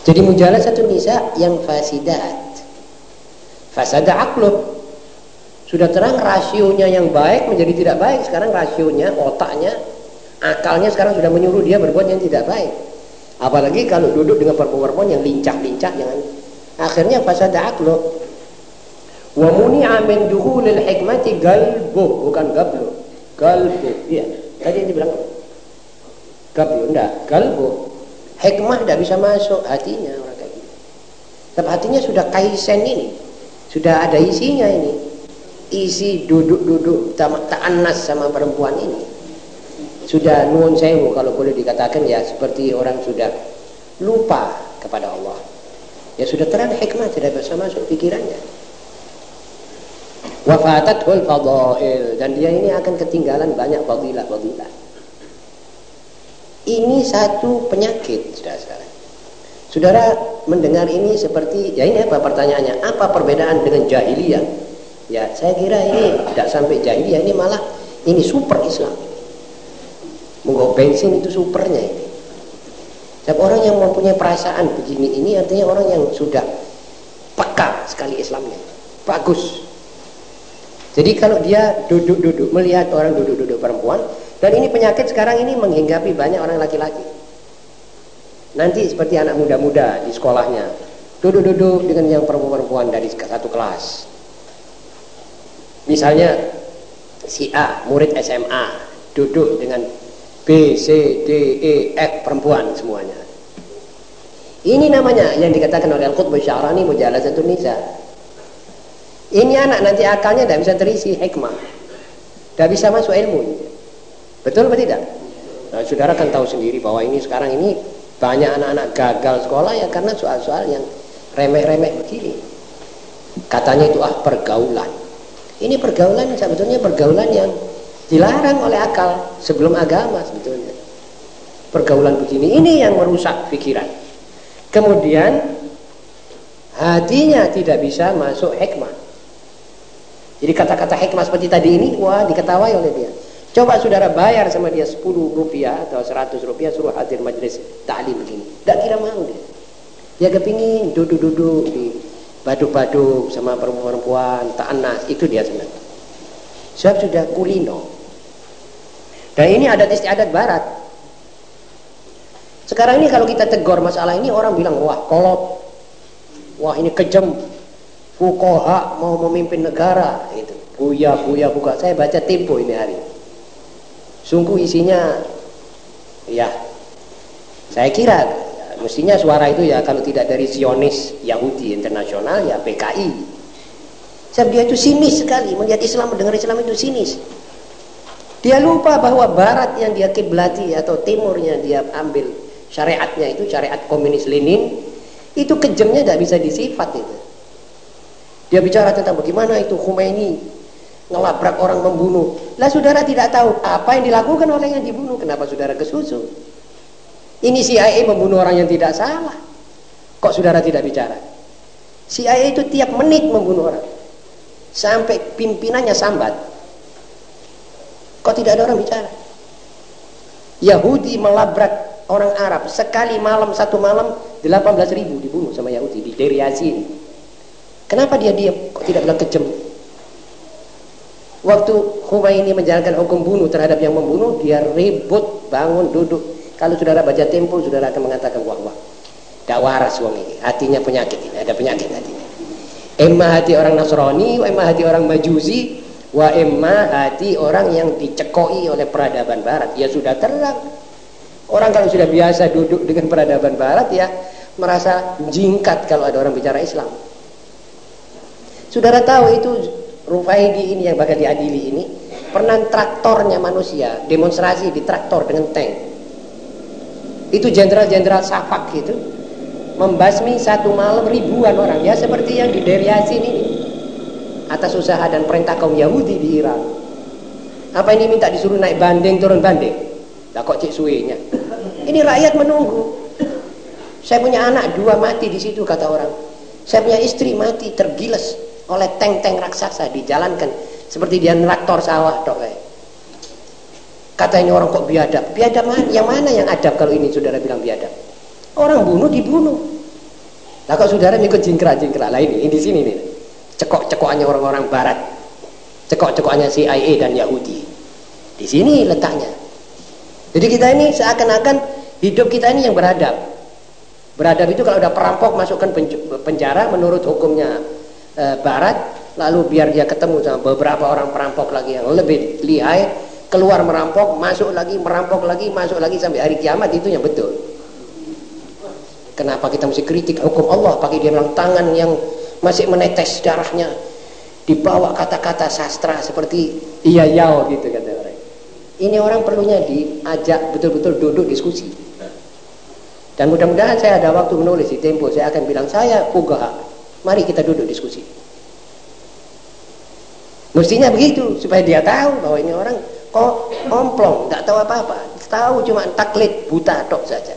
Jadi mujalah satu nisa yang fasidat. Fasada akhluk sudah terang rasionya yang baik menjadi tidak baik. Sekarang rasionya otaknya akalnya sekarang sudah menyuruh dia berbuat yang tidak baik. Apalagi kalau duduk dengan perempuan-perempuan yang lincah-lincah jangan. Akhirnya fasada akhluk wa muni'a min duhulil hikmati galbuh bukan gablu Kalbu, iya. Tadi yang dibilang Kalbu, enggak. Kalbu. Hikmah tidak bisa masuk hatinya orang kayak gitu. Tapi hatinya sudah kaisen ini. Sudah ada isinya ini. Isi duduk-duduk tak anas sama perempuan ini. Sudah nuwun sewu kalau boleh dikatakan ya seperti orang sudah lupa kepada Allah. Ya sudah terang hikmah tidak bisa masuk pikirannya. Wafatatul fadail dan dia ini akan ketinggalan banyak fadilah-fadilah. Ini satu penyakit, saudara. Saudara mendengar ini seperti, ya ini apa pertanyaannya? Apa perbedaan dengan jahiliyah? Ya, saya kira ini tidak sampai jahiliyah, ini malah ini super Islam. Menggok bensin itu supernya ini. Setiap orang yang mempunyai perasaan begini ini artinya orang yang sudah peka sekali Islamnya. Bagus. Jadi kalau dia duduk-duduk melihat orang duduk-duduk perempuan dan ini penyakit sekarang ini menghinggapi banyak orang laki-laki. Nanti seperti anak muda-muda di sekolahnya duduk-duduk dengan yang perempuan-perempuan dari satu kelas. Misalnya si A murid SMA duduk dengan B, C, D, E, F perempuan semuanya. Ini namanya yang dikatakan oleh Al-Qutb Syarani Mujalazatun Nisa. Ini anak nanti akalnya tidak bisa terisi hikmah. Tidak bisa masuk ilmu. Betul atau tidak? Nah, saudara kan tahu sendiri bahwa ini sekarang ini banyak anak-anak gagal sekolah ya karena soal-soal yang remeh-remeh begini. Katanya itu ah pergaulan. Ini pergaulan sebetulnya pergaulan yang dilarang oleh akal sebelum agama sebetulnya. Pergaulan begini ini yang merusak pikiran. Kemudian hatinya tidak bisa masuk hikmah. Jadi kata-kata hikmah seperti tadi ini, wah diketawai oleh dia. Coba saudara bayar sama dia 10 rupiah atau 100 rupiah suruh hadir majelis ta'lim begini. Tidak kira mau dia. Dia kepingin duduk-duduk di baduk-baduk sama perempuan-perempuan, ta'anas. Itu dia sebenarnya. Sebab sudah kulino. Dan ini adat istiadat barat. Sekarang ini kalau kita tegur masalah ini orang bilang, wah kolot. Wah ini kejam fukoha mau memimpin negara itu. Buya buya buka. Saya baca tempo ini hari. Sungguh isinya ya saya kira ya, mestinya suara itu ya kalau tidak dari Zionis Yahudi internasional ya PKI sebab dia itu sinis sekali. Melihat Islam mendengar Islam itu sinis. Dia lupa bahwa Barat yang dia kiblati atau Timurnya dia ambil syariatnya itu syariat komunis Lenin itu kejamnya tidak bisa disifat itu dia bicara tentang bagaimana itu Khomeini ngelabrak orang membunuh. Lah saudara tidak tahu apa yang dilakukan oleh yang dibunuh. Kenapa saudara kesusu? Ini CIA membunuh orang yang tidak salah. Kok saudara tidak bicara? CIA itu tiap menit membunuh orang. Sampai pimpinannya sambat. Kok tidak ada orang bicara? Yahudi melabrak orang Arab sekali malam satu malam 18 ribu dibunuh sama Yahudi di Deir Yassin Kenapa dia diam? Kok tidak bilang kejam? Waktu Khomeini menjalankan hukum bunuh terhadap yang membunuh, dia ribut, bangun, duduk. Kalau saudara baca tempo, saudara akan mengatakan, wah, wah, tidak waras wong ini. Hatinya penyakit ini, ada penyakit hatinya. Emma hati orang Nasrani, emma hati orang Majusi, wa emma hati orang yang dicekoi oleh peradaban barat. Ya sudah terang. Orang kalau sudah biasa duduk dengan peradaban barat ya merasa jingkat kalau ada orang bicara Islam. Saudara tahu itu Rufaidi ini yang bakal diadili ini pernah traktornya manusia demonstrasi di traktor dengan tank. Itu jenderal-jenderal Safak itu membasmi satu malam ribuan orang ya seperti yang di Deryasin ini atas usaha dan perintah kaum Yahudi di Irak. Apa ini minta disuruh naik banding turun banding? Lah kok cek suenya? Ini rakyat menunggu. Saya punya anak dua mati di situ kata orang. Saya punya istri mati tergilas oleh tank-tank raksasa dijalankan seperti dia traktor sawah dok eh. ini orang kok biadab? Biadab mana? Yang mana yang adab kalau ini? Saudara bilang biadab. Orang bunuh dibunuh. Lah kok saudara ikut jingkrak-jingkrak? Lah ini, ini di sini nih. Cekok-cekokannya orang-orang barat. Cekok-cekokannya CIA dan Yahudi. Di sini letaknya. Jadi kita ini seakan-akan hidup kita ini yang beradab. Beradab itu kalau udah perampok masukkan penjara menurut hukumnya e, barat lalu biar dia ketemu sama beberapa orang perampok lagi yang lebih lihai keluar merampok masuk lagi merampok lagi masuk lagi sampai hari kiamat itu yang betul. Kenapa kita mesti kritik hukum Allah? Pakai dia bilang tangan yang masih menetes darahnya dibawa kata-kata sastra seperti iya yao gitu kata orang. Ini orang perlunya diajak betul-betul duduk diskusi. Dan mudah-mudahan saya ada waktu menulis di Tempo saya akan bilang saya fugaha mari kita duduk diskusi. Mestinya begitu supaya dia tahu bahwa ini orang kok omplong nggak tahu apa-apa. Tahu cuma taklid buta tok saja.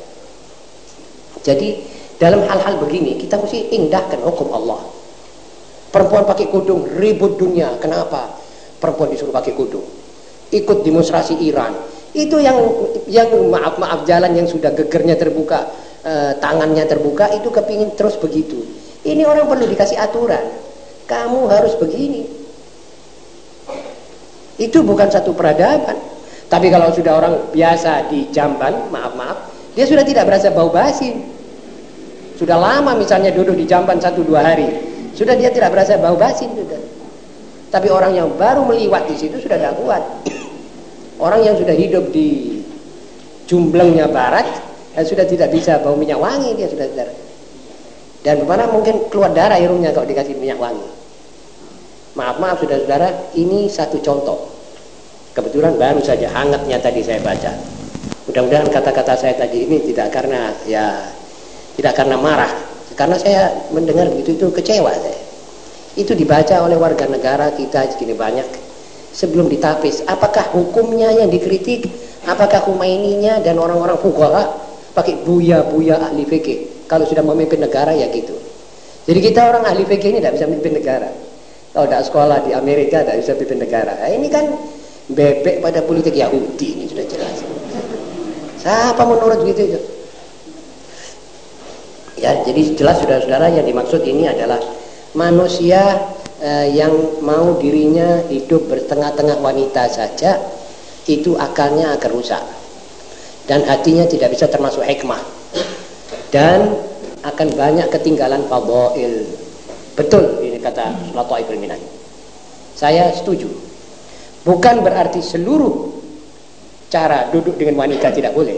Jadi dalam hal-hal begini kita mesti indahkan hukum Allah. Perempuan pakai kudung ribut dunia. Kenapa? Perempuan disuruh pakai kudung. Ikut demonstrasi Iran. Itu yang yang maaf maaf jalan yang sudah gegernya terbuka e, tangannya terbuka itu kepingin terus begitu ini orang perlu dikasih aturan. Kamu harus begini. Itu bukan satu peradaban. Tapi kalau sudah orang biasa di jamban maaf maaf dia sudah tidak berasa bau basi. Sudah lama misalnya duduk di jamban satu dua hari sudah dia tidak berasa bau basi sudah. Tapi orang yang baru meliwat di situ sudah tidak kuat. Orang yang sudah hidup di jumblengnya barat dan sudah tidak bisa bau minyak wangi dia sudah tidak. Dan mana mungkin keluar darah irungnya kalau dikasih minyak wangi. Maaf maaf saudara-saudara, ini satu contoh. Kebetulan baru saja hangatnya tadi saya baca. Mudah-mudahan kata-kata saya tadi ini tidak karena ya tidak karena marah, karena saya mendengar begitu itu kecewa saya. Itu dibaca oleh warga negara kita segini banyak sebelum ditapis apakah hukumnya yang dikritik apakah Humaininya dan orang-orang fuqaha pakai buya-buya ahli fikih kalau sudah memimpin negara ya gitu. Jadi kita orang ahli fikih ini tidak bisa memimpin negara. Kalau tidak sekolah di Amerika tidak bisa memimpin negara. Nah, ini kan bebek pada politik Yahudi ini sudah jelas. Siapa menurut gitu itu? Ya jadi jelas saudara-saudara yang dimaksud ini adalah manusia eh, yang mau dirinya hidup bertengah-tengah wanita saja itu akalnya akan rusak. Dan hatinya tidak bisa termasuk hikmah dan akan banyak ketinggalan fadhail betul ini kata Lataiful Minan saya setuju. Bukan berarti seluruh cara duduk dengan wanita tidak boleh.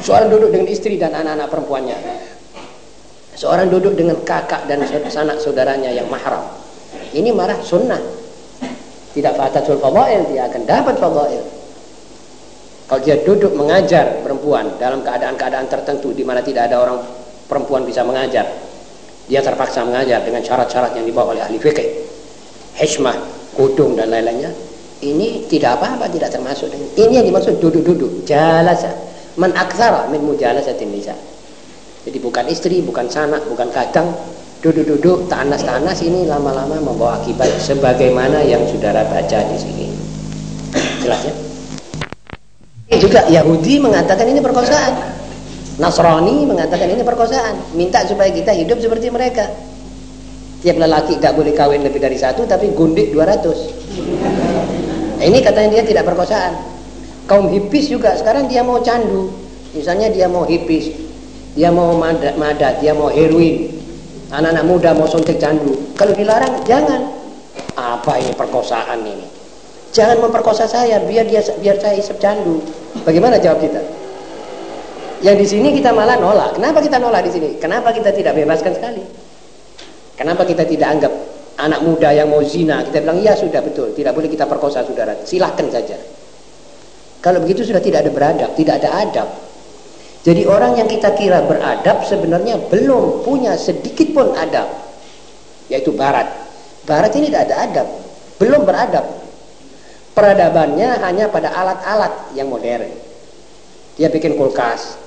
Seorang duduk dengan istri dan anak-anak perempuannya. Seorang duduk dengan kakak dan sanak saudaranya yang mahram. Ini marah sunnah. Tidak fatatul fadail, dia akan dapat fadail. Kalau dia duduk mengajar perempuan dalam keadaan-keadaan tertentu di mana tidak ada orang perempuan bisa mengajar, dia terpaksa mengajar dengan syarat-syarat yang dibawa oleh ahli fikih. Hikmah, kudung dan lain-lainnya. Ini tidak apa-apa, tidak termasuk. Ini yang dimaksud duduk-duduk, jalasa. Man aktsara min mujalasatin. Jadi bukan istri, bukan sanak, bukan kadang, duduk-duduk tanas-tanas ini lama-lama membawa akibat sebagaimana yang saudara baca di sini. Jelas ya? Ini juga Yahudi mengatakan ini perkosaan. Nasrani mengatakan ini perkosaan. Minta supaya kita hidup seperti mereka. Tiap lelaki tidak boleh kawin lebih dari satu tapi gundik 200. Nah, ini katanya dia tidak perkosaan. Kaum hipis juga sekarang dia mau candu. Misalnya dia mau hipis, dia mau madat, madat dia mau heroin, anak-anak muda mau suntik candu kalau dilarang jangan apa ini perkosaan ini jangan memperkosa saya biar dia biar saya isep candu bagaimana jawab kita yang di sini kita malah nolak kenapa kita nolak di sini kenapa kita tidak bebaskan sekali kenapa kita tidak anggap anak muda yang mau zina kita bilang iya sudah betul tidak boleh kita perkosa saudara silahkan saja kalau begitu sudah tidak ada beradab tidak ada adab jadi orang yang kita kira beradab sebenarnya belum punya sedikit pun adab. Yaitu barat. Barat ini tidak ada adab. Belum beradab. Peradabannya hanya pada alat-alat yang modern. Dia bikin kulkas.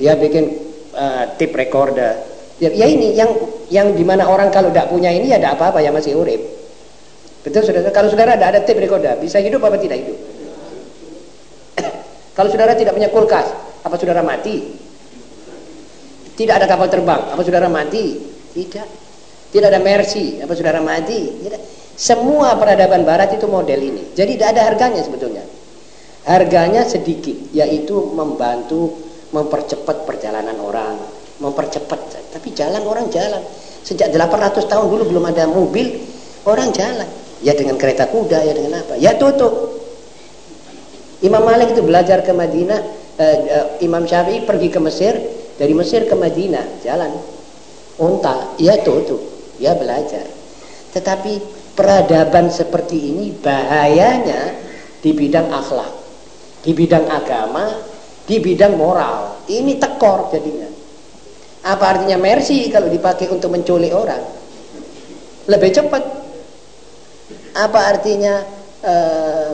Dia bikin uh, tip recorder. Ya, ya ini yang yang di mana orang kalau tidak punya ini ya ada apa-apa yang masih urip. Betul saudara? Kalau saudara tidak ada tip recorder, bisa hidup apa tidak hidup? kalau saudara tidak punya kulkas, apa saudara mati? Tidak ada kapal terbang. Apa saudara mati? Tidak. Tidak ada mercy. Apa saudara mati? Tidak. Semua peradaban barat itu model ini. Jadi tidak ada harganya sebetulnya. Harganya sedikit, yaitu membantu mempercepat perjalanan orang, mempercepat. Tapi jalan orang jalan. Sejak 800 tahun dulu belum ada mobil, orang jalan. Ya dengan kereta kuda, ya dengan apa? Ya tutup. Imam Malik itu belajar ke Madinah, uh, uh, Imam Syafi'i pergi ke Mesir, dari Mesir ke Madinah, jalan unta, ya tutup, ya belajar. Tetapi peradaban seperti ini bahayanya di bidang akhlak, di bidang agama, di bidang moral. Ini tekor jadinya. Apa artinya mercy kalau dipakai untuk menculik orang? Lebih cepat. Apa artinya uh,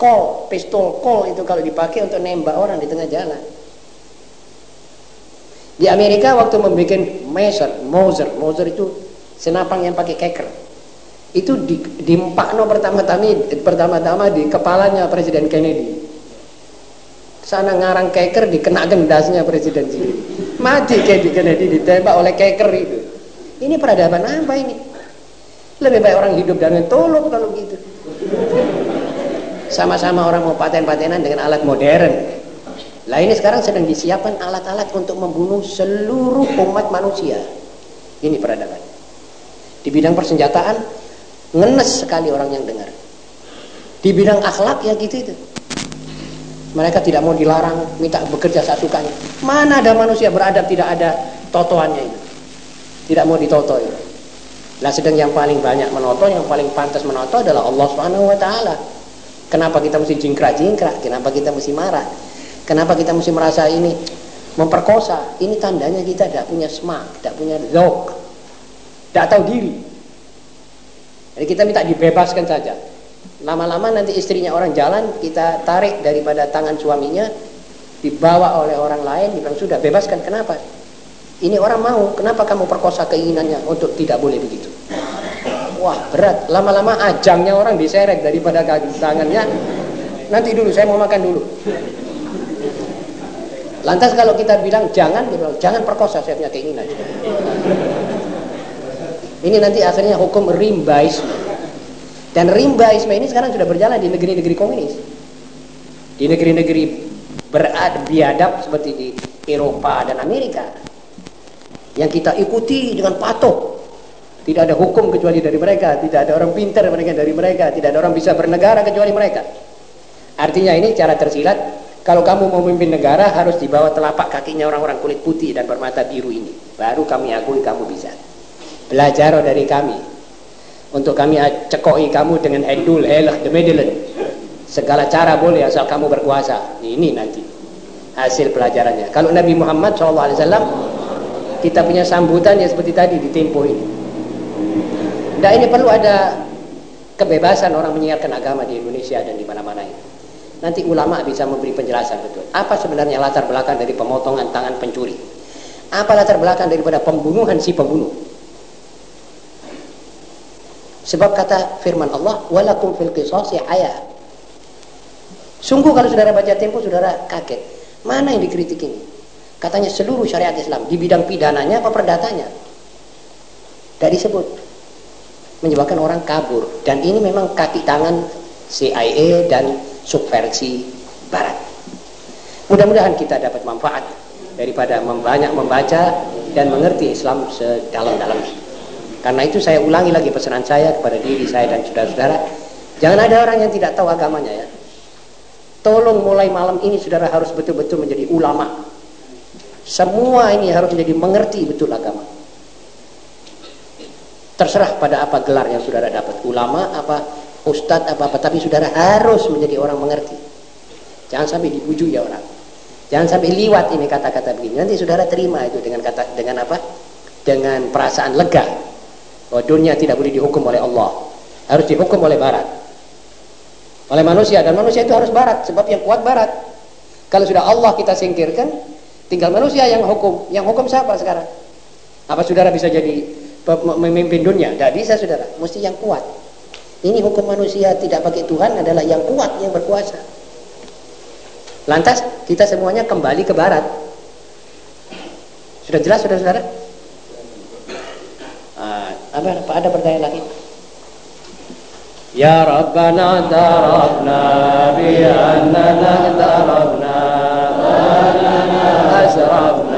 call, pistol call itu kalau dipakai untuk nembak orang di tengah jalan? Di Amerika waktu membuat Maser, Moser, Moser itu senapang yang pakai keker. Itu di, dimpakno pertama-tama pertama-tama di kepalanya Presiden Kennedy. Sana ngarang keker dikena gendasnya Presiden sendiri. Mati Kennedy ditembak oleh keker itu. Ini peradaban apa ini? Lebih baik orang hidup dengan tolong kalau gitu. Sama-sama orang mau paten-patenan dengan alat modern. Lah ini sekarang sedang disiapkan alat-alat untuk membunuh seluruh umat manusia. Ini peradaban. Di bidang persenjataan, ngenes sekali orang yang dengar. Di bidang akhlak ya gitu itu. Mereka tidak mau dilarang, minta bekerja satukannya. Mana ada manusia beradab tidak ada totoannya itu. Tidak mau ditoto itu. Nah sedang yang paling banyak menoto, yang paling pantas menoto adalah Allah Subhanahu wa taala. Kenapa kita mesti jingkrak-jingkrak? Kenapa kita mesti marah? Kenapa kita mesti merasa ini memperkosa? Ini tandanya kita tidak punya semak, tidak punya zok, tidak tahu diri. Jadi kita minta dibebaskan saja. Lama-lama nanti istrinya orang jalan, kita tarik daripada tangan suaminya, dibawa oleh orang lain, dibilang sudah bebaskan. Kenapa? Ini orang mau, kenapa kamu perkosa keinginannya untuk tidak boleh begitu? Wah berat, lama-lama ajangnya orang diseret daripada tangannya. Nanti dulu, saya mau makan dulu. Lantas kalau kita bilang jangan, bilang jangan perkosa, saya punya keinginan. Ini nanti akhirnya hukum rimbaisme. Dan rimbaisme ini sekarang sudah berjalan di negeri-negeri komunis. Di negeri-negeri berad biadab seperti di Eropa dan Amerika. Yang kita ikuti dengan patuh. Tidak ada hukum kecuali dari mereka, tidak ada orang pintar mereka dari mereka, tidak ada orang bisa bernegara kecuali mereka. Artinya ini cara tersilat kalau kamu mau memimpin negara harus di bawah telapak kakinya orang-orang kulit putih dan bermata biru ini. Baru kami akui kamu bisa. Belajar dari kami. Untuk kami cekoi kamu dengan edul, elah, demedelen. Segala cara boleh asal kamu berkuasa. Ini nanti hasil pelajarannya. Kalau Nabi Muhammad SAW kita punya sambutan ya seperti tadi di tempo ini. Nah ini perlu ada kebebasan orang menyiarkan agama di Indonesia dan di mana-mana ini. Nanti ulama bisa memberi penjelasan betul. Apa sebenarnya latar belakang dari pemotongan tangan pencuri? Apa latar belakang daripada pembunuhan si pembunuh? Sebab kata firman Allah, walakum fil qisasi ayat. Sungguh kalau saudara baca tempo saudara kaget. Mana yang dikritik ini? Katanya seluruh syariat Islam di bidang pidananya apa perdatanya? Tidak disebut. Menyebabkan orang kabur. Dan ini memang kaki tangan CIA dan subversi barat. Mudah-mudahan kita dapat manfaat daripada membanyak membaca dan mengerti Islam sedalam-dalamnya. Karena itu saya ulangi lagi pesanan saya kepada diri saya dan saudara-saudara, jangan ada orang yang tidak tahu agamanya ya. Tolong mulai malam ini saudara harus betul-betul menjadi ulama. Semua ini harus menjadi mengerti betul agama. Terserah pada apa gelar yang saudara dapat, ulama apa ustadz apa-apa tapi saudara harus menjadi orang mengerti. Jangan sampai dibujuk ya orang. Jangan sampai liwat ini kata-kata begini. Nanti saudara terima itu dengan kata dengan apa? Dengan perasaan lega bahwa dunia tidak boleh dihukum oleh Allah. Harus dihukum oleh barat. Oleh manusia dan manusia itu harus barat sebab yang kuat barat. Kalau sudah Allah kita singkirkan tinggal manusia yang hukum. Yang hukum siapa sekarang? Apa saudara bisa jadi memimpin dunia? Tidak bisa saudara. Mesti yang kuat. Ini hukum manusia tidak pakai Tuhan adalah yang kuat yang berkuasa. Lantas kita semuanya kembali ke barat. Sudah jelas saudara-saudara? Apa ada pertanyaan lagi? Ya Rabbana tarabna bi annana tarabna asrafna ala